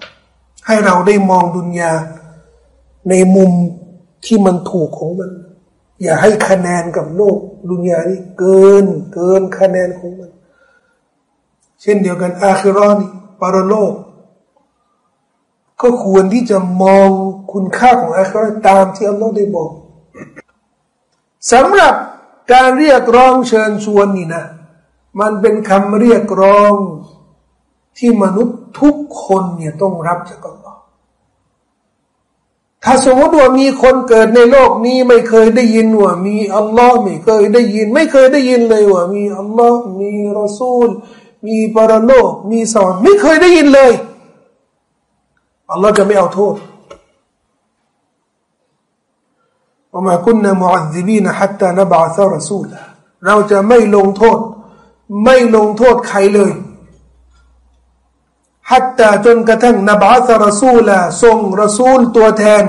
ให้เราได้มองดุนยาในมุมที่มันถูกของมัน อย่าให้คะแนนกับโลกดุนยานี้เกิน เกินคะแนนของมัน เช่นเดียวกันอาคิรอนี่ปรโลก ก็ควรที่จะมองคุณค่าของอาคิรอนตามที่อัลลอฮ์ได้บอกสำหรับการเรียกร้องเชิญชวนนี่นะ มันเป็นคำเรียกร้อง ที่มนุษย์ทุกคนเนี่ยต้องรับจากอัลลอฮ์ถ้าสมมติว่ามีคนเกิดในโลกนี้ไม่เคยได้ยินว่ามีอัลลอฮ์ไม่เคยได้ยิน ไม่เคยได้ยินเลยว่ามีอัลลอฮ์มีรอซูล มีปรโลก มีสอนไม่เคยได้ยินเลยอัลลอฮ์จะไม่เอาโทษว่ามาคุณนะมุอัซิบีนะฮัตตานบะซารสูลเราจะไม่ลงโทษ ไม่ลงโทษใครเลย ฮัตตาจนกระทั่งนบะซารสูลส่งรสูลตัวแทน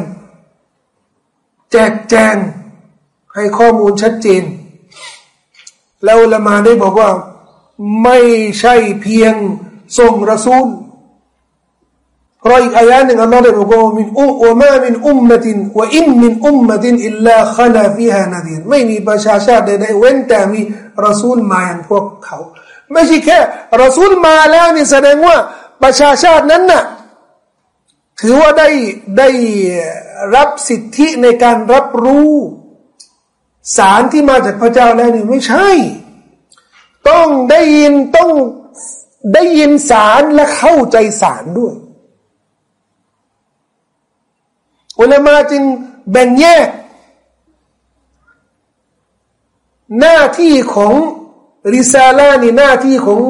แจกแจง ให้ข้อมูลชัดเจน แล้วละมาได้บอกว่า ไม่ใช่เพียงส่งรสูลเพราะอีกอายะหนึ่งอัลลอฮ์ได้บอกว่ามินอุวมามินอุมมะตินวอินมินอุมมะตินอิลลาขลาฟิฮานาดีนไม่มีประชาชาติใดๆเว้นแต่มีรอซูลมาอย่างพวกเขา ไม่ใช่แค่รอซูลมาแล้วนี่แสดงว่า ประชาชาตินั้นน่ะถือว่าได้ได้รับสิทธิในการรับรู้สารที่มาจากพระเจ้าแล้วนี่ไม่ใช่ ต้องได้ยินต้องได้ยินสารและเข้าใจสารด้วยอุลามาจึงแบ่งแยก หน้าที่ของริซาลานี่หน้าที่ของ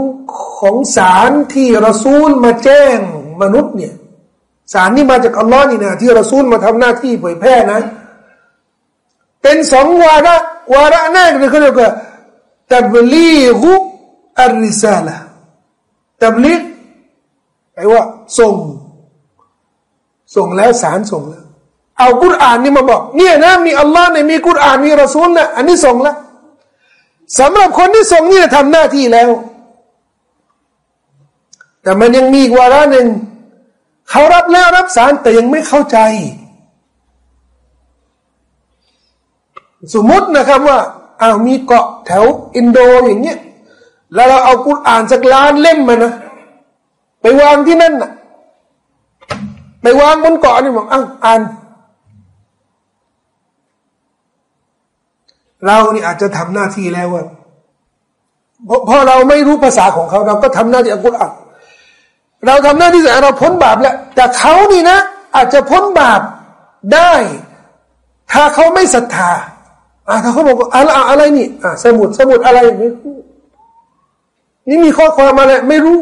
ของสารที่รอซูลมาแจ้งมนุษย์เนี่ยสารนี่มาจากอัลลอฮ์นี่นะที่รอซูลมาทำหน้าที่เผยแพร่นะ เป็นสองวาระวาระแรกเลยเขาเรียกว่าตับลีฮุอัลริซาละตับลีกแปลว่าส่ง ส่งแล้วสารส่งแล้ว เอากุรอานนี่มาบอก เนี่ยนะมีอัลลอฮ์เนี่ยมีกุรอานมีรอซูลนะอันนี้ส่งและสำหรับคนที่ส่งนี่ทำหน้าที่แล้ว แต่มันยังมีวาระหนึ่งเขารับแล้วรับสารแต่ยังไม่เข้าใจ สมมตินะครับว่าอ้าวมีเกาะแถวอินโดอย่างเงี้ยแล้วเราเอากุรอ่านสักล้านเล่มมานะไปวางที่นั่นน่ะไปวางบนเกาะนี่บอกอ้าวอ่านเรานี่อาจจะทำหน้าที่แล้วว่าพอเราไม่รู้ภาษาของเขาเราก็ทำหน้าที่อัลกุรอาน เราทำหน้าที่แต่เราพ้นบาปแล้ว แต่เขานี่นะ อาจจะพ้นบาปได้ ถ้าเขาไม่ศรัทธาอ่าถ้าเขาบอกว่าอะไรอะไรนี่อ่าสมุดสมุดอะไรไม่รู้นี่มีข้อความอะไรไม่รู้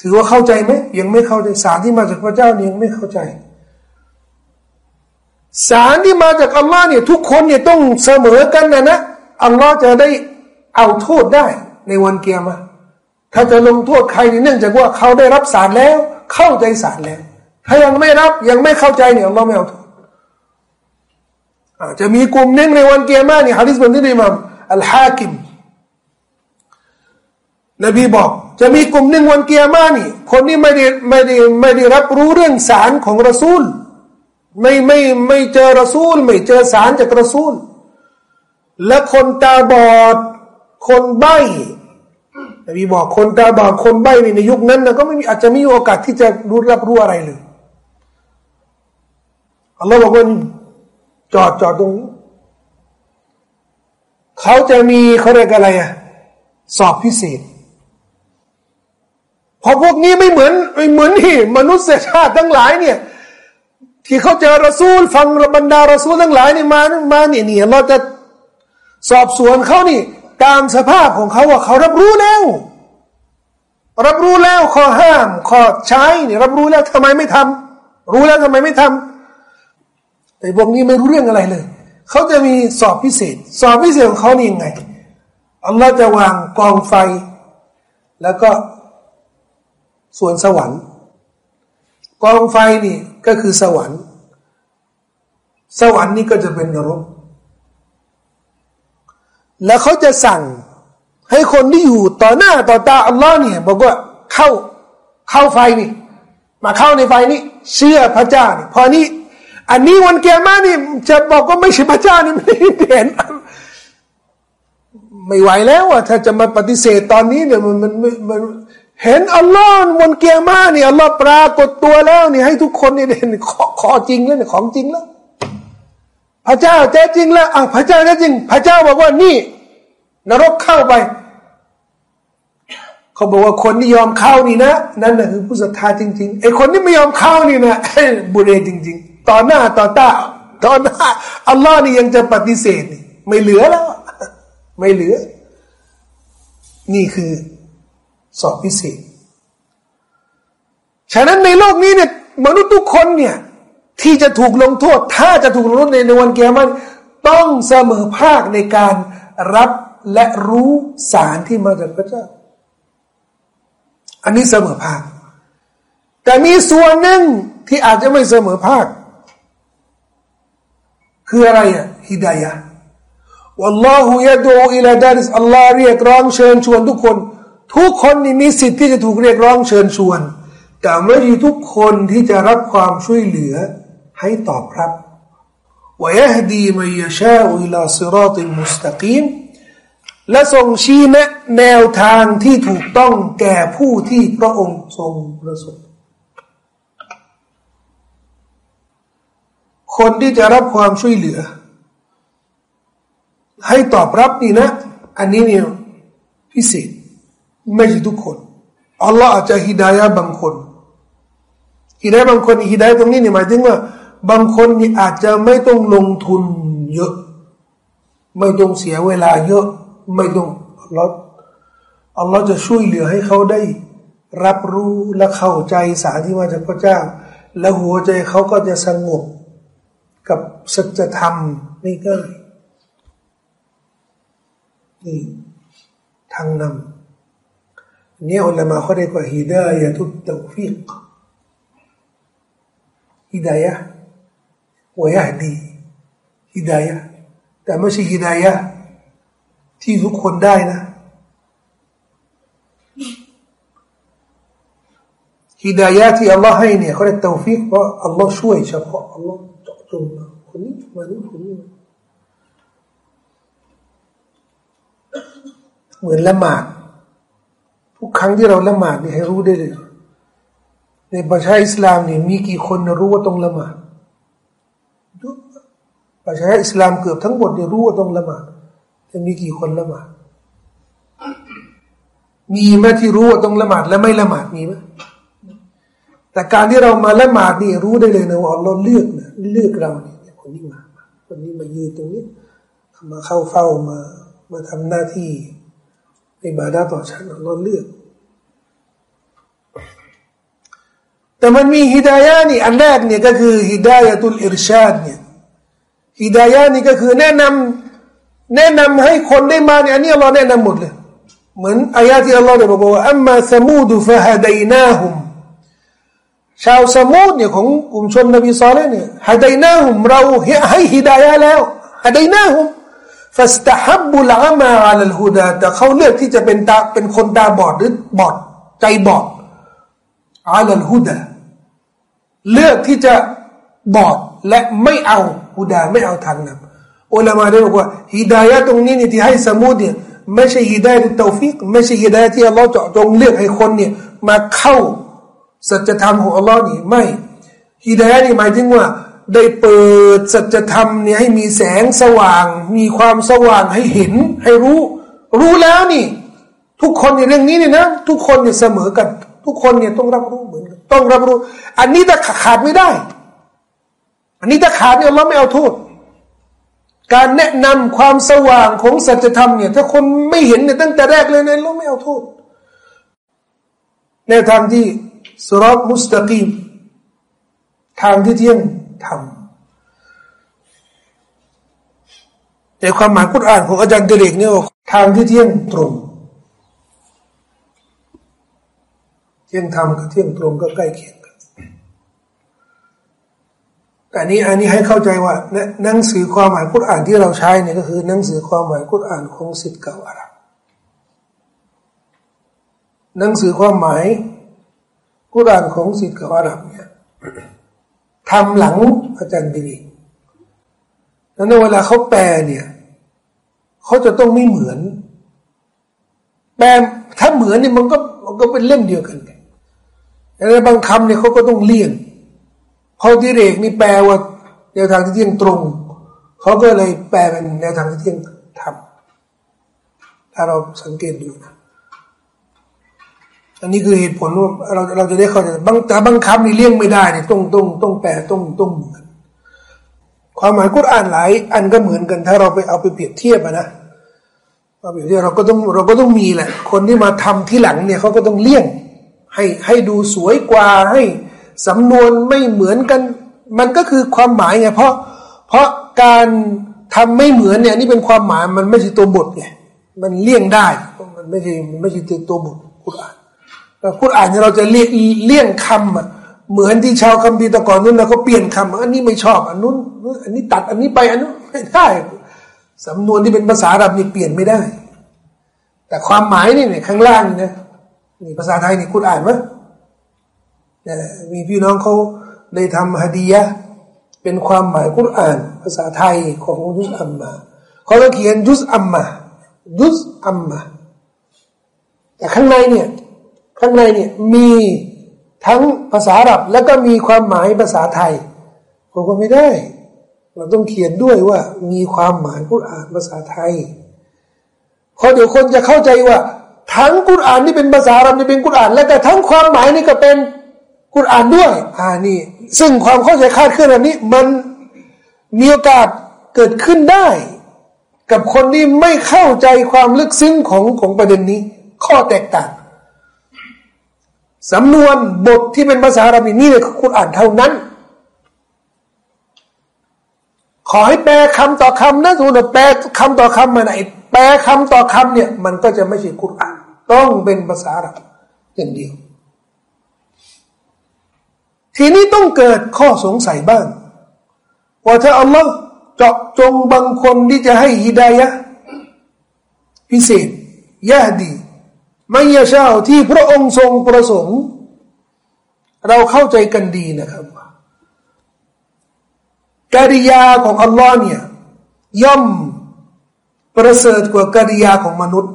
ถือว่าเข้าใจไหมยังไม่เข้าใจสารที่มาจากพระเจ้านี่ยังไม่เข้าใจสารที่มาจากอัลลอฮ์เนี่ยทุกคนเนี่ยต้องเสมอกันนะนะอัลลอฮ์จะได้เอาโทษได้ในวันเกียร์มา ถ้าจะลงโทษใครเนื่องจากว่าเขาได้รับสารแล้ว เข้าใจสารแล้ว ถ้ายังไม่รับยังไม่เข้าใจเนี่ยเราไม่เอาถูกจะมีกลุ่มหนึ่งในวันเกียร์มาเนี่ยฮะดิษบันทึกในมัมอัลฮากิมนบีบอก จะมีกลุ่มหนึ่งวันเกียร์มานี่ คนที่ไม่ได้ไม่ได้ไม่ได้รับรู้เรื่องสารของรอซูล ไม่ไม่ไม่เจอรอซูล ไม่เจอสารจากรอซูล และคนตาบอด คนใบ้ นบีบอกคนตาบอดคนใบ้ในยุคนั้นนะก็ไม่มีอาจจะมีโอกาสที่จะรู้รับรู้อะไรเลยอัลลอฮ์บอกว่าจอดจอดตรงนี้เขาจะมีเขาเรียกอะไรอะสอบพิเศษพอพวกนี้ไม่เหมือนไม่เหมือนที่มนุษยชาติทั้งหลายเนี่ย ที่เขาเจอรอซูลฟังบรรดารอซูลทั้งหลายนี่มามาเนี่ยเนี่ยเราจะสอบสวนเขานี่ ตามสภาพของเขาว่าเขารับรู้แล้ว รับรู้แล้วข้อห้ามข้อใช้เนี่ยรับรู้แล้วทำไมไม่ทำรู้แล้วทำไมไม่ทำแต่พวกนี้ไม่รู้เรื่องอะไรเลย เขาจะมีสอบพิเศษ สอบพิเศษของเขานี่ยังไงอัลลอฮ์จะวางกองไฟ แล้วก็ส่วนสวรรค์ กองไฟนี่ก็คือสวรรค์ สวรรค์นี่ก็จะเป็นนรก แล้วเขาจะสั่งให้คนที่อยู่ต่อหน้าต่อตาอัลลอฮ์เนี่ยบอกว่าเข้าเข้าไฟนี่ มาเข้าในไฟนี่เชื่อพระเจ้านี่พอนี้ อันนี้วันเกียร์มานี่จะบอกว่าไม่ใช่พระเจ้านี่ไม่เห็นไม่ไหวแล้วอะถ้าจะมาปฏิเสธตอนนี้เนี่ยมันมันมันเห็นอัลลอฮ์วันเกียร์มานี่อัลลอฮ์ปรากฏตัวแล้วนี่ให้ทุกคนเนี่ยเห็นขอขอจริงแล้วเนี่ยของจริงแล้ว พระเจ้าแท้จริงแล้วอะพระเจ้าแท้จริง พระเจ้าบอกว่านี่ นรกเข้าไป เขาบอกว่าคนที่ยอมเข้านี่นะ นั่นแหละคือผู้ศรัทธาจริงๆไอ้คนที่ไม่ยอมเข้านี่นะบุเรจริง ๆ ต่อหน้าต่อตาต่อหน้าอัลลอฮ์นี่ยังจะปฏิเสธไม่เหลือแล้ว ไม่เหลือ นี่คือสอบพิเศษ ฉะนั้นในโลกนี้เนี่ยมนุษย์ทุกคนเนี่ย ที่จะถูกลงโทษ ถ้าจะถูกลงโทษในวันเกียรติต้องเสมอภาคในการรับและรู้สารที่มาจากพระเจ้า อันนี้เสมอภาค แต่มีส่วนหนึ่งที่อาจจะไม่เสมอภาค คืออะไรอะฮิดายะวัลลอฮุยะดูอิลาดาริสอัลลอฮ์เรียกร้องเชิญชวนทุกคน ทุกคนนี่มีสิทธิ์ที่จะถูกเรียกร้องเชิญชวน แต่ไม่มีทุกคนที่จะรับความช่วยเหลือ ให้ตอบรับวยะฮดีมัยชาอิลาซิรอติมุสตะกีมและทรงชี้แนะแนวทางที่ถูกต้องแก่ผู้ที่พระองค์ทรงประสงค์คนที่จะรับความช่วยเหลือ ให้ตอบรับนี่นะ อันนี้เนี่ยพิเศษไม่ใช่ทุกคนอัลลอฮ์อาจจะฮิดายะบางคนฮิดายะบางคนฮิดายะตรงนี้เนี่ยหมายถึงว่า บางคนนี่อาจจะไม่ต้องลงทุนเยอะ ไม่ต้องเสียเวลาเยอะ ไม่ต้องอัลลอฮ์อัลลอฮ์จะช่วยเหลือให้เขาได้ รับรู้และเข้าใจสารที่มาจากพระเจ้า และหัวใจเขาก็จะสงบกับสัจธรรมไม่ง่ายนี่ทางนำเนี่ยอุลามาเขาเรียกว่าฮิดายะทุตตฟิกฮิดายะ วยะดีฮิดายะแต่ไม่ใช่ฮิดายะที่ทุกคนได้นะฮิดายะที่อัลลอฮ์ให้เนี่ยเขาเรียกตฟิกเพราะอัลลอฮ์ช่วยเฉพาะอัลลอฮ์จงคนนี้มานี้คนนี้เหมือนละหมาดทุกครั้งที่เราละหมาดนี่ให้รู้ได้เลย ในประชาอิสลามนี่มีกี่คนรู้ว่าต้องละหมาด ประชาอิสลามเกือบทั้งหมดเนี่ยรู้ว่าต้องละหมาดแต่มีกี่คนละหมาดมีไหมที่รู้ว่าต้องละหมาดและไม่ละหมาดมีไหมแต่การที่เรามาละหมาดนี่รู้ได้เลยนะว่าเราเลือกนะเลือกเราเนี่ยคนนี้มาคนนี้มายืนตรงนี้มาเข้าเฝ้ามา มาทำหน้าที่ในบาดาต่อฉันเราเลือก แต่มันมีฮิดายะนี่อันแรกเนี่ยก็คือฮิดายะตุลอิรชาดเนี่ย ฮิดายะนี่ก็คือแนะนคำแนะนำให้คนได้มาเนี่ยอันนี้เราแนะนำหมดเลย เหมือน آية ที่อัลลอฮ์ได้บอกว่าأما ثمود فهديناهم ชาวสมูดเนี่ยของกลุ่มชนนบีซอลเนี่ยฮดัยนาฮุมเราให้ฮิดายะแล้วฮดัยนาฮุมฟัสตะฮับบุลอามาอัลลฮุดาแต่เขาเลือกที่จะเป็นตาเป็นคนตาบอดหรือบอดใจบอด على الهدى เลือกที่จะบอด และไม่เอาฮุดาไม่เอาทางนำอุลามาได้บอกว่าฮิดายะตรงนี้นี่ที่ให้สมุดเนี่ยไม่ใช่ฮิดายะตอฟิกไม่ใช่ฮิดายะที่อัลลอฮ์เจาะจงเลือกให้คนเนี่ยมาเข้าสัจธรรมของอัลลอฮ์นี่ไม่ฮิดายะนี่หมายถึงว่า ได้เปิดสัจธรรมเนี่ยให้มีแสงสว่าง มีความสว่างให้เห็นให้รู้ รู้แล้วนี่ ทุกคนในเรื่องนี้เนี่ยนะ ทุกคนเนี่ยเสมอกัน ทุกคนเนี่ยต้องรับรู้เหมือนกันต้องรับรู้ อันนี้ถ้าขาดไม่ได้ อันนี้ถ้าขาดเนี่ยเราไม่เอาโทษ การแนะนำความสว่างของสัจธรรมเนี่ย ถ้าคนไม่เห็นเนี่ยตั้งแต่แรกเลยเนี่ยเราไม่เอาโทษในทางที่สุรบมุสตะกีมทางที่เที่ยงธรรมแต่ความหมายกุรอานของอาจารย์เดเรกเนี่ยทางที่เที่ยงตรง เที่ยงธรรมกับเที่ยงตรงก็ใกล้เคียง กันแต่นี้อันนี้ให้เข้าใจว่าหนังสือความหมายกุรอานที่เราใช้เนี่ยก็คือหนังสือความหมายกุรอ่านของสิทธิ์เก่าอาหรับหนังสือความหมายกุรอานของสิทธิ์เก่าอาหรับเนี่ยทำหลังอาจารย์ดีแล้วในเวลาเขาแปลเนี่ยเขาจะต้องไม่เหมือน แปลถ้าเหมือนเนี่ยมันก็มันก็เป็นเล่มเดียวกันแต่บางคำเนี่ยเขาก็ต้องเลี่ยง พอที่เรกนี่แปลว่าแนวทางที่เที่ยงตรง เขาก็เลยแปลเป็นแนวทางที่เที่ยงทำถ้าเราสังเกตดูนะอันนี้คือเหตุผลว่าเราเราจะได้เข้าใจบางแต่บางคำนี่เลี่ยงไม่ได้เนี่ยต้องต้องต้องแปลต้องต้องเหมือนความหมายกุรอานหลายอันก็เหมือนกัน ถ้าเราไปเอาไปเปรียบเทียบนะเอาเปรียบเทียบเราก็ต้องเราก็ต้องมีแหละ คนที่มาทำที่หลังเนี่ยเขาก็ต้องเลี่ยง ให้ให้ดูสวยกว่าให้ สำนวนไม่เหมือนกัน มันก็คือความหมายไงเพราะเพราะการทำไม่เหมือนเนี่ยนี่เป็นความหมายมันไม่ใช่ตัวบทไงมันเลี่ยงได้มันไม่ใช่มันไม่ใช่ตัวบทกุรอานกุรอานเราจะเลี่ยงเลี่ยงคำอะเหมือนที่ชาวคัมภีร์ตะก่อนนู้นนะเขาเปลี่ยนคำอันนี้ไม่ชอบอันนู้นอันนี้ตัดอันนี้ไปอันนู้นไม่ได้สำนวนที่เป็นภาษาอาหรับนี่เปลี่ยนไม่ได้ แต่ความหมายนี่เนี่ยข้างล่างนี่นะนี่ภาษาไทยนี่คุณอ่านไหม มีพี่น้องเขาได้ทำฮะดียะเป็นความหมายกุรอาน ภาษาไทยของยุสอัมมาเขาก็เขียนยุสอัมมายุสอัมมาแต่ข้างในเนี่ยข้างในเนี่ยมีทั้งภาษาอับแล้วก็มีความหมายภาษาไทยผมก็ไม่ได้ เราต้องเขียนด้วยว่ามีความหมายกุรอานภาษาไทยเพราะเดี๋ยวคนจะเข้าใจว่า ทั้งกุรอานนี่เป็นภาษาอับนี่เป็นกุรอาน แล้วแต่ทั้งความหมายนี่ก็เป็น กุรอานด้วย อ่านี่ ซึ่งความเข้าใจคาดเคลื่อนแบบนี้ มันมีโอกาสเกิดขึ้นได้ กับคนที่ไม่เข้าใจความลึกซึ้งของของประเด็นนี้ ข้อแตกต่างสำนวนบทที่เป็นภาษาอาหรับนี่เลยคุณอ่านเท่านั้น ขอให้แปลคำต่อคำนะสมมติแปลคำต่อคำมาไหนแปลคำต่อคำเนี่ย มันก็จะไม่ใช่คุณอ่าน ต้องเป็นภาษาอาหรับอย่างเดียว ทีนี้ต้องเกิดข้อสงสัยบ้าง ว่าถ้าอัลลอฮ์เจาะจงบางคนที่จะให้ฮิดายะพิเศษยะดีไม่ยาชาที่พระองค์ทรงประสงค์ เราเข้าใจกันดีนะครับกิริยาของอัลลอฮ์เนี่ยย่อมประเสริฐกว่ากิริยาของมนุษย์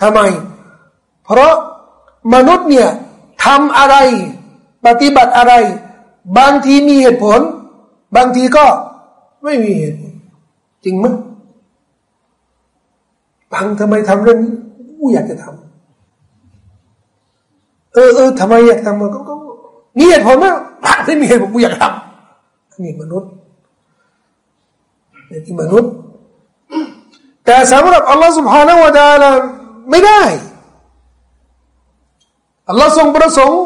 ทำไม เพราะมนุษย์เนี่ยทำอะไร ปฏิบัติอะไร บางทีมีเหตุผล บางทีก็ไม่มีเหตุผลจริงมั้ยบางทำไมทำเรื่องนี้กูอยากจะทำเออเออทำไมอยากทำมันก็มีเหตุผลมั้งไม่มีเหตุผลกูอยากทำนี่มนุษย์นี่มนุษย์ แต่สำหรับอัลลอฮฺ سبحانه และ تعالى ไม่ได้อัลลอฮฺทรงประสงค์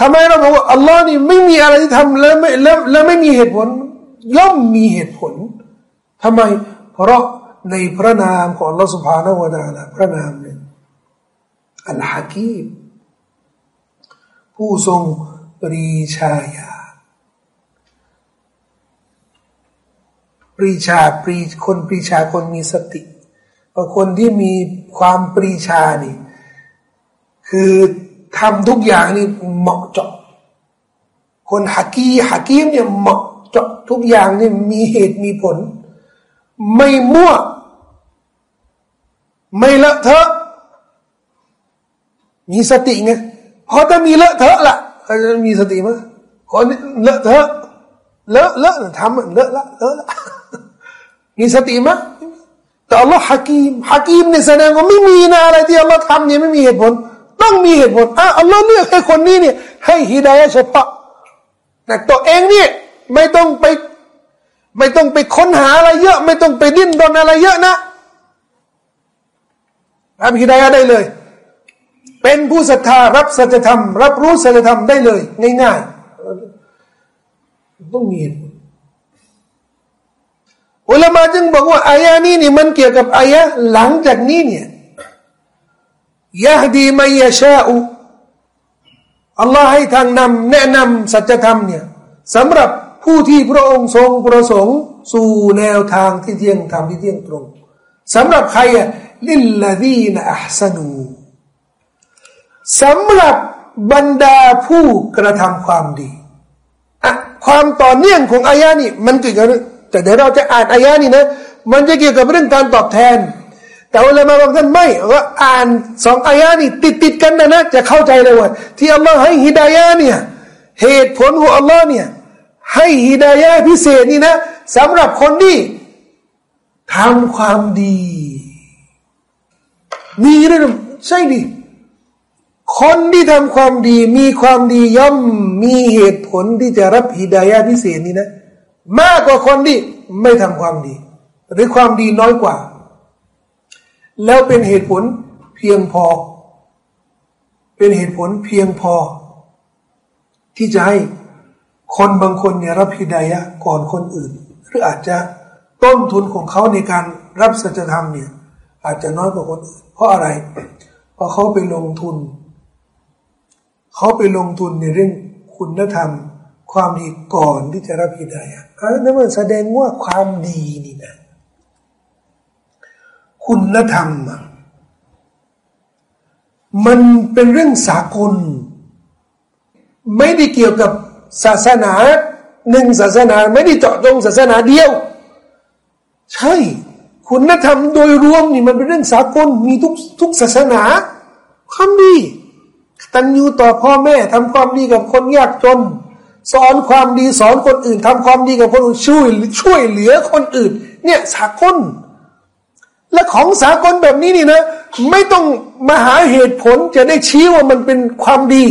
ทำไมเราบอกว่าอัลลอฮ์นี่ไม่มีอะไรที่ทำและไม่และและไม่มีเหตุผล ย่อมมีเหตุผลทำไม เพราะในพระนามของอัลลอฮ์สุบฮานาวะนาละพระนามเนี่ยอัลฮะกีมผู้ทรงปรีชาญาปรีชาปรีคนปรีชาคนมีสติเพราะคนที่มีความปรีชานี่ คือ ทำทุกอย่างนี่เหมาะเจาะ คนฮักีฮักีมเนี่ยเหมาะเจาะทุกอย่างนี่มีเหตุมีผล ไม่มั่ว ไม่เลอะเทอะ มีสติไงพอถ้ามีเลอะเทอะละเขาจะมีสติมั้ยคนเลอะเทอะเลอะเลอะทำเลอะละเลอะละมีสติมั้ยแต่อัลลอฮ์ฮะกีมฮะกีมในแสดงว่าไม่มีนะอะไรที่อัลลอฮ์ทำเนี่ยไม่มีเหตุผล ต้องมีเหตุผลอะอัลลอฮ์เลือกให้คนนี้เนี่ย ให้ฮิดายะเฉพาะแต่ตัวเองเนี่ยไม่ต้องไป ไม่ต้องไปค้นหาอะไรเยอะ ไม่ต้องไปดิ้นรนอะไรเยอะนะรับฮิดายะได้เลย เป็นผู้ศรัทธารับสัจธรรม รับรู้สัจธรรมได้เลย ง่ายๆต้องมีเหตุผลอุลามาจึงบอกว่าอายะนี้นี่มันเกี่ยวกับอายะหลังจากนี้เนี่ย ยะดีไมัยชาอุอัลลอฮ์ให้ทางนำแนะนำสัจธรรมเนี่ยสำหรับผู้ที่พระองค์ทรงประสงค์ สู่แนวทางที่เที่ยงธรรมที่เที่ยงตรงสำหรับใครอะลิลลาดีนอัพสนูสำหรับบรรดาผู้กระทำความดีอะความต่อเนื่องของอายะนี้มันเกี่ยวกับแต่เดี๋ยวเราจะอ่านอายะนี้นะมันจะเกี่ยวกับเรื่องการตอบแทน แต่เวลามาบางท่านไม่ว่าอ่านสองอายะนี้ติดติดกันนะนะจะเข้าใจเลยว่า ที่อัลลอฮ์ให้ฮิดายะเนี่ยเหตุผลของอัลลอฮ์เนี่ยให้ฮิดายะพิเศษนี่นะสำหรับคนที่ทำความดี มีเรื่องใช่ดิคนที่ทำความดี มีความดีย่อมมีเหตุผลที่จะรับฮิดายะพิเศษนี้นะ มากกว่าคนที่ไม่ทำความดี หรือความดีน้อยกว่า แล้วเป็นเหตุผลเพียงพอ เป็นเหตุผลเพียงพอ ที่จะให้คนบางคนเนี่ยรับฮิดายะก่อนคนอื่น หรืออาจจะต้นทุนของเขาในการรับสัจธรรมเนี่ย อาจจะน้อยกว่าคนอื่น เพราะอะไร เพราะเขาไปลงทุน เขาไปลงทุนในเรื่องคุณธรรม ความดีก่อนที่จะรับฮิดายะอันนั้นมันแสดงว่าความดีนี่นะ คุณธรรม มันเป็นเรื่องสากล ไม่ได้เกี่ยวกับศาสนาหนึ่งศาสนาไม่ได้เจาะจงศาสนาเดียว ใช่ คุณธรรมโดยรวมนี่มันเป็นเรื่องสากลมีทุกทุกศาสนาความดีตันยูต่อพ่อแม่ทำความดีกับคนยากจน สอนความดีสอนคนอื่นทำความดีกับคนอื่นช่วยช่วยเหลือคนอื่น เนี่ยสากล และของสากลแบบนี้นี่นะ ไม่ต้องมาหาเหตุผลจะได้ชี้ว่ามันเป็นความดี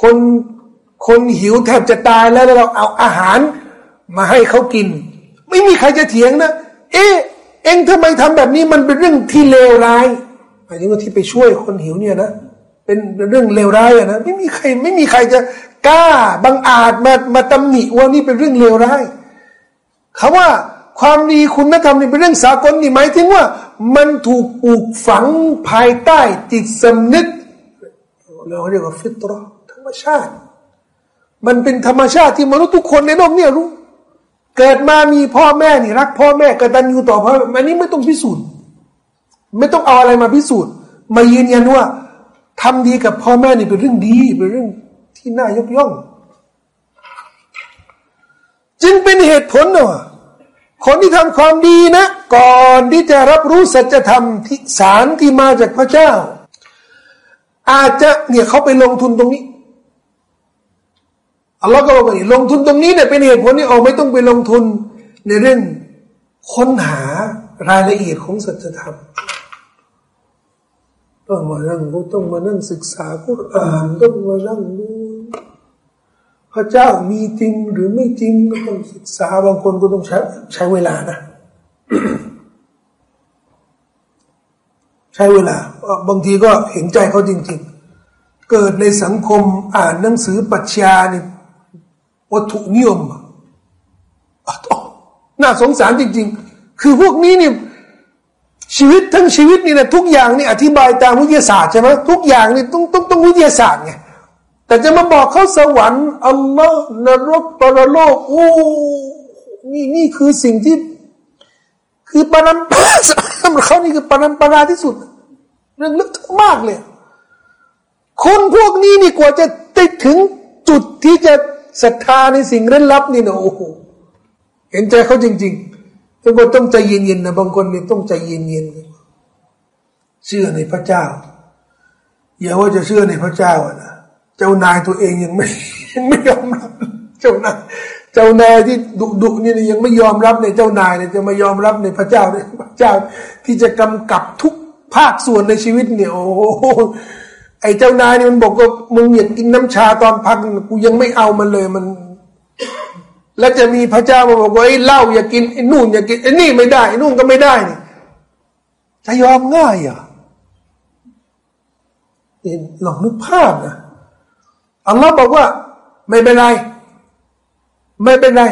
คนคนหิวแทบจะตายแล้วเราเอาอาหารมาให้เขากิน ไม่มีใครจะเถียงนะ เอ๊ะเองทำไมทำแบบนี้มันเป็นเรื่องที่เลวร้ายหมายถึงว่าที่ไปช่วยคนหิวเนี่ยนะเป็นเรื่องเลวร้ายอะนะไม่มีใครไม่มีใครจะกล้าบังอาจมามาตำหนิว่านี่เป็นเรื่องเลวร้ายคาว่า ความดีคุณธรรมนี่เป็นเรื่องสากลนี่หมายถึงว่า มันถูกปลูกฝังภายใต้จิตสำนึกเราเรียกว่าฟิตรอธรรมชาติ มันเป็นธรรมชาติที่มนุษย์ทุกคนในโลกนี้รู้ เกิดมามีพ่อแม่นี่รัก พ่อแม่กตัญญูต่อพ่ออันนี้ไม่ต้องพิสูจน์ ไม่ต้องเอาอะไรมาพิสูจน์ มายืนยันว่าทำดีกับพ่อแม่นี่เป็นเรื่องดีเป็นเรื่องที่น่ายกย่อง จึงเป็นเหตุผลนะ คนที่ทำความดีนะ ก่อนที่จะรับรู้สัจธรรมที่สารที่มาจากพระเจ้า อาจจะเนี่ยเขาไปลงทุนตรงนี้อัลลอฮ์ก็บอกว่าลงทุนตรงนี้เนี่ยเป็นเหตุผลที่เอาไม่ต้องไปลงทุนในเรื่องค้นหารายละเอียดของสัจธรรมต้องมานั่งต้องมานั่งศึกษากุรอานต้องมานั่งดู พระเจ้ามีจริงหรือไม่จริงก็ต้องศึกษาบางคนก็ต้องใช้ใช้เวลานะ ใช้เวลา บางทีก็เห็นใจเขาจริง ๆ เกิดในสังคมอ่านหนังสือปัชญาเนี่ยวัตถุนิยมน่าสงสารจริง ๆ คือพวกนี้เนี่ยชีวิตทั้งชีวิตนี่นะทุกอย่างนี่อธิบายตามวิทยาศาสตร์ใช่ไหมทุกอย่างนี่ต้องต้องต้องวิทยาศาสตร์ไง แต่จะมาบอกเขาสวรรค์อัลลอฮ์นรกปรโลกโอ้นี่นี่คือสิ่งที่ คือปนัมสำหรับเขานี่คือปนัมปราที่สุด เรื่องลึกมากเลย คนพวกนี้นี่กว่าจะติดถึงจุดที่จะศรัทธาในสิ่งเร้นลับนี่นะโอ้โหเห็นใจเขาจริงๆทุกคนต้องใจเย็นๆนะบางคนนี่ต้องใจเย็นๆเชื่อในพระเจ้า อย่าว่าจะเชื่อในพระเจ้านะ จ้านายตัวเองยังไม่ไม่ยอมรับเจ้านายเจ้านายที่ดุดุนี่ยังไม่ยอมรับในเจ้านายเนี่ยจะไม่ยอมรับในพระเจ้าเนี่ยพระเจ้าที่จะกำกับทุกภาคส่วนในชีวิตเนี่ยโอ้โหไอ้เจ้านายเนี่ยมันบอกว่ามึงอยากกินน้ำชาตอนพักกูยังไม่เอามันเลยมัน แล้วจะมีพระเจ้ามาบอกว่าไอ้เหล้าอย่ากินไอ้นู่นอย่ากินไอ้นี่ไม่ได้ไอ้นู่นก็ไม่ได้นี่จะยอมง่ายอะลองนึกภาพนะ อัลลอฮ์บอกว่า ไม่เป็นไร ไม่เป็นไร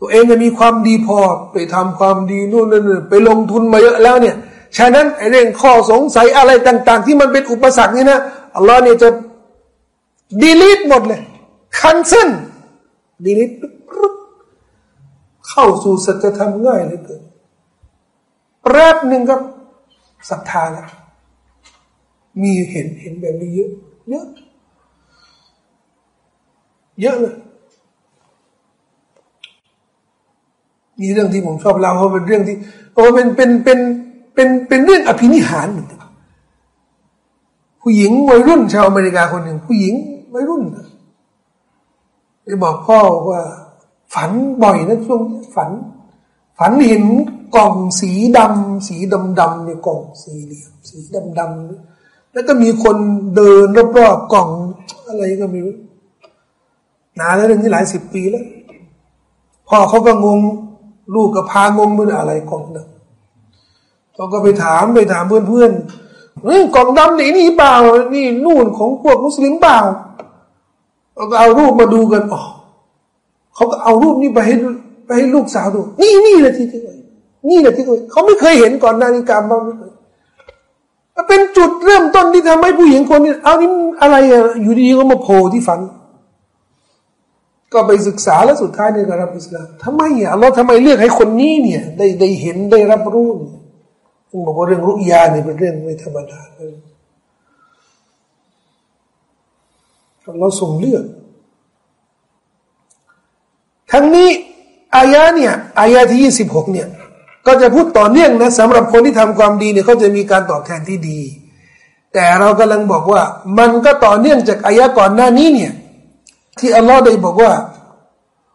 ตัวเองจะมีความดีพอไปทำความดีนู่นนั่ไปลงทุนมาเยอะแล้วเนี่ยฉะนั้นไอ้เรื่องข้อสงสัยอะไรต่าง ๆ ที่มันเป็นอุปสรรคนี่นะอัลลอฮ์เนี่ยจะดีลิทหมดเลยคันเซิลดีลิทเข้าสู่สัจธรรมง่ายเลยเกินแรบหนึ่งก็ศรัทธาแล้วมีเห็นเห็นแบบนี้เยอะเยอะ เยอะเลยมีเรื่องที่ผมชอบเล่าเพราะเป็นเรื่องที่โอ้เป็นเป็นเป็นเป็นเป็นเรื่องอภินิหารเหมือนกันผู้หญิงวัยรุ่นชาวอเมริกาคนหนึ่ง ผู้หญิงวัยรุ่นไปบอกพ่อว่า ฝันบ่อยนะช่วงฝัน ฝันเห็นกล่องสีดำสีดำดำในกล่องสี่เหลี่ยมสีดำดำแล้วก็มีคนเดินรอบๆกล่องอะไรก็ไม่รู้ นานแล้วเรื่องนี้หลายสิบปีแล้วพ่อเขาก็งง ลูกก็พางงมันอะไรกล่องดำเขาก็ไปถามไปถามเพื่อนเพื่อนกล่องดำนี่นี่เปล่านี่นู่นของพวกมุสลิมเปล่าเราก็เอารูปมาดูกันอ๋อเขาก็เอารูปนี้ไปให้ไปให้ลูกสาวดู นี่นี่แหละที่ที่นี่แหละที่เขาไม่เคยเห็นก่อนนาฬิกาบ้างไม่เคยเป็นจุดเริ่มต้นที่ทำให้ผู้หญิงคนนี้เอานี่อะไรอะอยู่ดีๆก็มาโผล่ที่ฝัน ก็ไปศึกษาแล้วสุดท้ายในการรับอิสลามทำไมอะเราทำไมเลือกให้คนนี้เนี่ย ได้ได้เห็นได้รับรู้ต้องบอกว่าเรื่องรุยาเนี่ยเป็นเรื่องไม่ธรรมดาเลยเราส่งเลือกทั้งนี้อายะเนี่ยอายะที่ยี่สิบหกเนี่ย ก็จะพูดต่อเนื่องนะสำหรับคนที่ทำความดีเนี่ยเขาจะมีการตอบแทนที่ดี แต่เรากำลังบอกว่า มันก็ต่อเนื่องจากอายะก่อนหน้านี้เนี่ย ที่อัลลอฮ์ได้บอกว่า